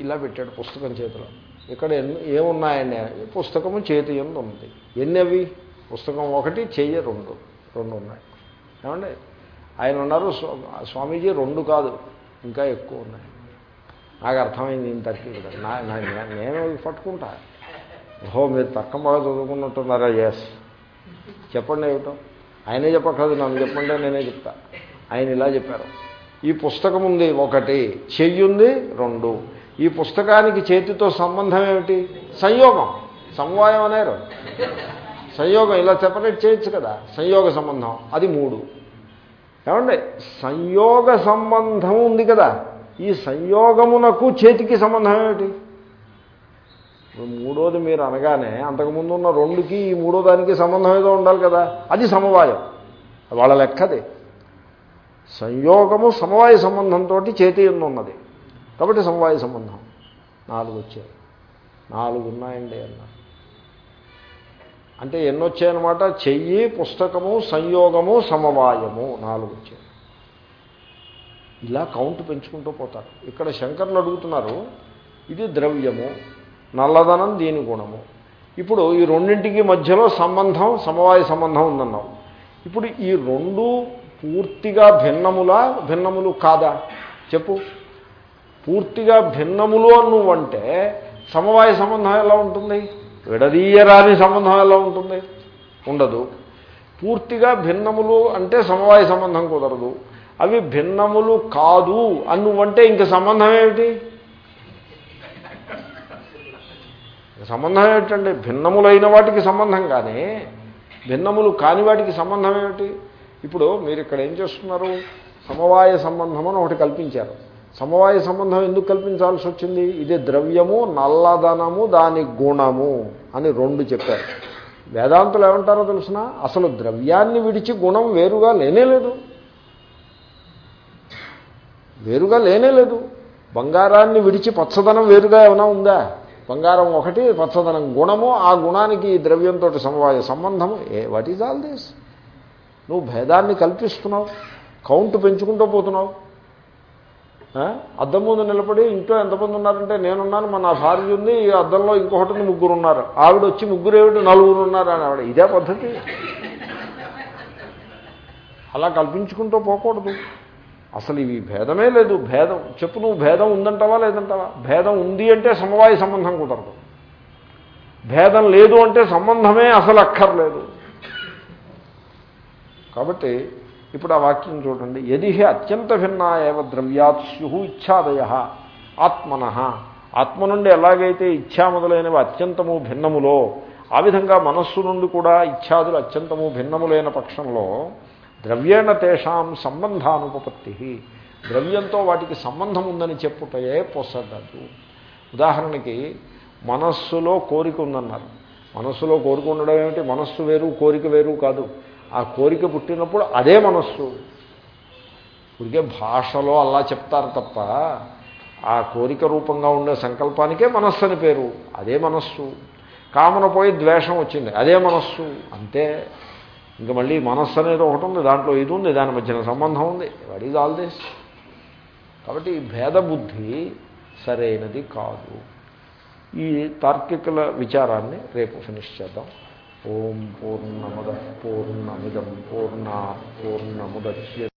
ఇలా పెట్టాడు పుస్తకం చేతిలో. ఇక్కడ ఎన్ని ఏమున్నాయండి పుస్తకము చేతి ఉంది. ఎన్ని అవి పుస్తకం ఒకటి చెయ్యి రెండు రెండు ఉన్నాయి. ఏమండి? ఆయన ఉన్నారు స్వామీజీ రెండు కాదు ఇంకా ఎక్కువ ఉన్నాయి. నాకు అర్థమైంది ఇంత నా నేను పట్టుకుంటా. ఓహో మీరు తర్కం బాగా చదువుకున్నట్టున్నారా? ఎస్ చెప్పండి ఏమిటో. ఆయనే చెప్పక్కర్లేదు నన్ను చెప్పండి నేనే చెప్తా. ఆయన ఇలా చెప్పారు. ఈ పుస్తకం ఉంది ఒకటి చెయ్యి ఉంది రెండు. ఈ పుస్తకానికి చేతితో సంబంధం ఏమిటి? సంయోగం. సమవాయం అనేరు సంయోగం ఇలా సెపరేట్ చేయొచ్చు కదా. సంయోగ సంబంధం. అది మూడు. ఏమండి? సంయోగ సంబంధం ఉంది కదా. ఈ సంయోగమునకు చేతికి సంబంధం ఏమిటి? మూడోది మీరు అనగానే అంతకుముందు ఉన్న రెండుకి ఈ మూడో దానికి సంబంధం ఏదో ఉండాలి కదా. అది సమవాయం. వాళ్ళ లెక్కది. సంయోగము సమవాయ సంబంధంతో చేతి ఉన్నది కాబట్టి సమవాయ సంబంధం. నాలుగు వచ్చాయి. నాలుగు ఉన్నాయండి అన్నారు. అంటే ఎన్ని వచ్చాయనమాట చెయ్యి పుస్తకము సంయోగము సమవాయము నాలుగు వచ్చాయి. ఇలా కౌంట్ పెంచుకుంటూ పోతారు. ఇక్కడ శంకర్లు అడుగుతున్నారు ఇది ద్రవ్యము నల్లదనం దీని గుణము. ఇప్పుడు ఈ రెండింటికి మధ్యలో సంబంధం సమవాయ సంబంధం ఉందన్నావు ఇప్పుడు ఈ రెండు పూర్తిగా భిన్నములా భిన్నములు కాదా? చెప్పు. పూర్తిగా భిన్నములు నువ్వంటే సమవాయ సంబంధం ఎలా ఉంటుంది? విడదీయరాని సంబంధం ఎలా ఉంటుంది? ఉండదు. పూర్తిగా భిన్నములు అంటే సమవాయ సంబంధం కుదరదు. అవి భిన్నములు కాదు అని నువ్వంటే ఇంక సంబంధం ఏమిటి? సంబంధం ఏమిటండి? భిన్నములైన వాటికి సంబంధం కానీ భిన్నములు కాని వాటికి సంబంధం ఏమిటి? ఇప్పుడు మీరు ఇక్కడ ఏం చేస్తున్నారు? సమవాయ సంబంధం అని ఒకటి కల్పించారు. సమవాయ సంబంధం ఎందుకు కల్పించాల్సి వచ్చింది? ఇది ద్రవ్యము నల్లదనము దాని గుణము అని రెండు చెప్పారు. వేదాంతులు ఏమంటారో తెలిసిన? అసలు ద్రవ్యాన్ని విడిచి గుణం వేరుగా లేనేలేదు వేరుగా లేనేలేదు బంగారాన్ని విడిచి పచ్చదనం వేరుగా ఏమైనా ఉందా? బంగారం ఒకటి పచ్చదనం గుణము ఆ గుణానికి ఈ ద్రవ్యంతో సమవాయ సంబంధము. ఏ వాట్ ఈజ్ ఆల్ దిస్ నువ్వు భేదాన్ని కల్పిస్తున్నావు కౌంట్ పెంచుకుంటూ పోతున్నావు. అద్దం ముందు నిలబడి ఇంట్లో ఎంతమంది ఉన్నారంటే నేనున్నాను మా నా భార్య ఉంది ఈ అద్దంలో ఇంకొకటి ముగ్గురు ఉన్నారు. ఆవిడ వచ్చి ముగ్గురు ఏమిటి నలుగురు ఉన్నారు అని ఆవిడ ఇదే పద్ధతి. అలా కల్పించుకుంటూ పోకూడదు. అసలు ఇవి భేదమే లేదు భేదం. చెప్పు నువ్వు భేదం ఉందంటావా లేదంటావా? భేదం ఉంది అంటే సమవాయ సంబంధం కుదరదు. భేదం లేదు అంటే సంబంధమే అసలు అక్కర్లేదు. కాబట్టి ఇప్పుడు ఆ వాక్యం చూడండి. ఎది అత్యంత భిన్నా ఏవ ద్రవ్యాత్ స్యు ఇచ్ఛాదయ ఆత్మన. ఆత్మ నుండి ఎలాగైతే ఇచ్ఛా మొదలైనవి అత్యంతము భిన్నములో ఆ విధంగా మనస్సు నుండి కూడా ఇచ్ఛాదులు అత్యంతము భిన్నములైన పక్షంలో ద్రవ్యేణ తేషాం సంబంధానుపపత్తి. ద్రవ్యంతో వాటికి సంబంధం ఉందని చెప్పుటయే పొసగదు ఉదాహరణకి మనస్సులో కోరిక ఉందన్నారు. మనస్సులో కోరిక ఉండడం ఏమిటి? మనస్సు వేరు కోరిక వేరు కాదు. ఆ కోరిక పుట్టినప్పుడు అదే మనస్సు. ఇదిగే భాషలో అలా చెప్తారు తప్ప ఆ కోరిక రూపంగా ఉండే సంకల్పానికే మనస్సు అని పేరు. అదే మనస్సు. కామన పోయి ద్వేషం వచ్చింది అదే మనస్సు. అంతే. ఇంకా మళ్ళీ మనస్సు అనేది ఒకటి ఉంది దాంట్లో ఇది ఉంది దాని మధ్యన సంబంధం ఉంది. వాట్ ఈజ్ ఆల్ దిస్ కాబట్టి ఈ భేద బుద్ధి సరైనది కాదు. ఈ తార్కికుల విచారాన్ని రేపు ఫినిష్ చేద్దాం. ఓం పూర్ణముద పూర్ణమిదం పూర్ణా పూర్ణముద్య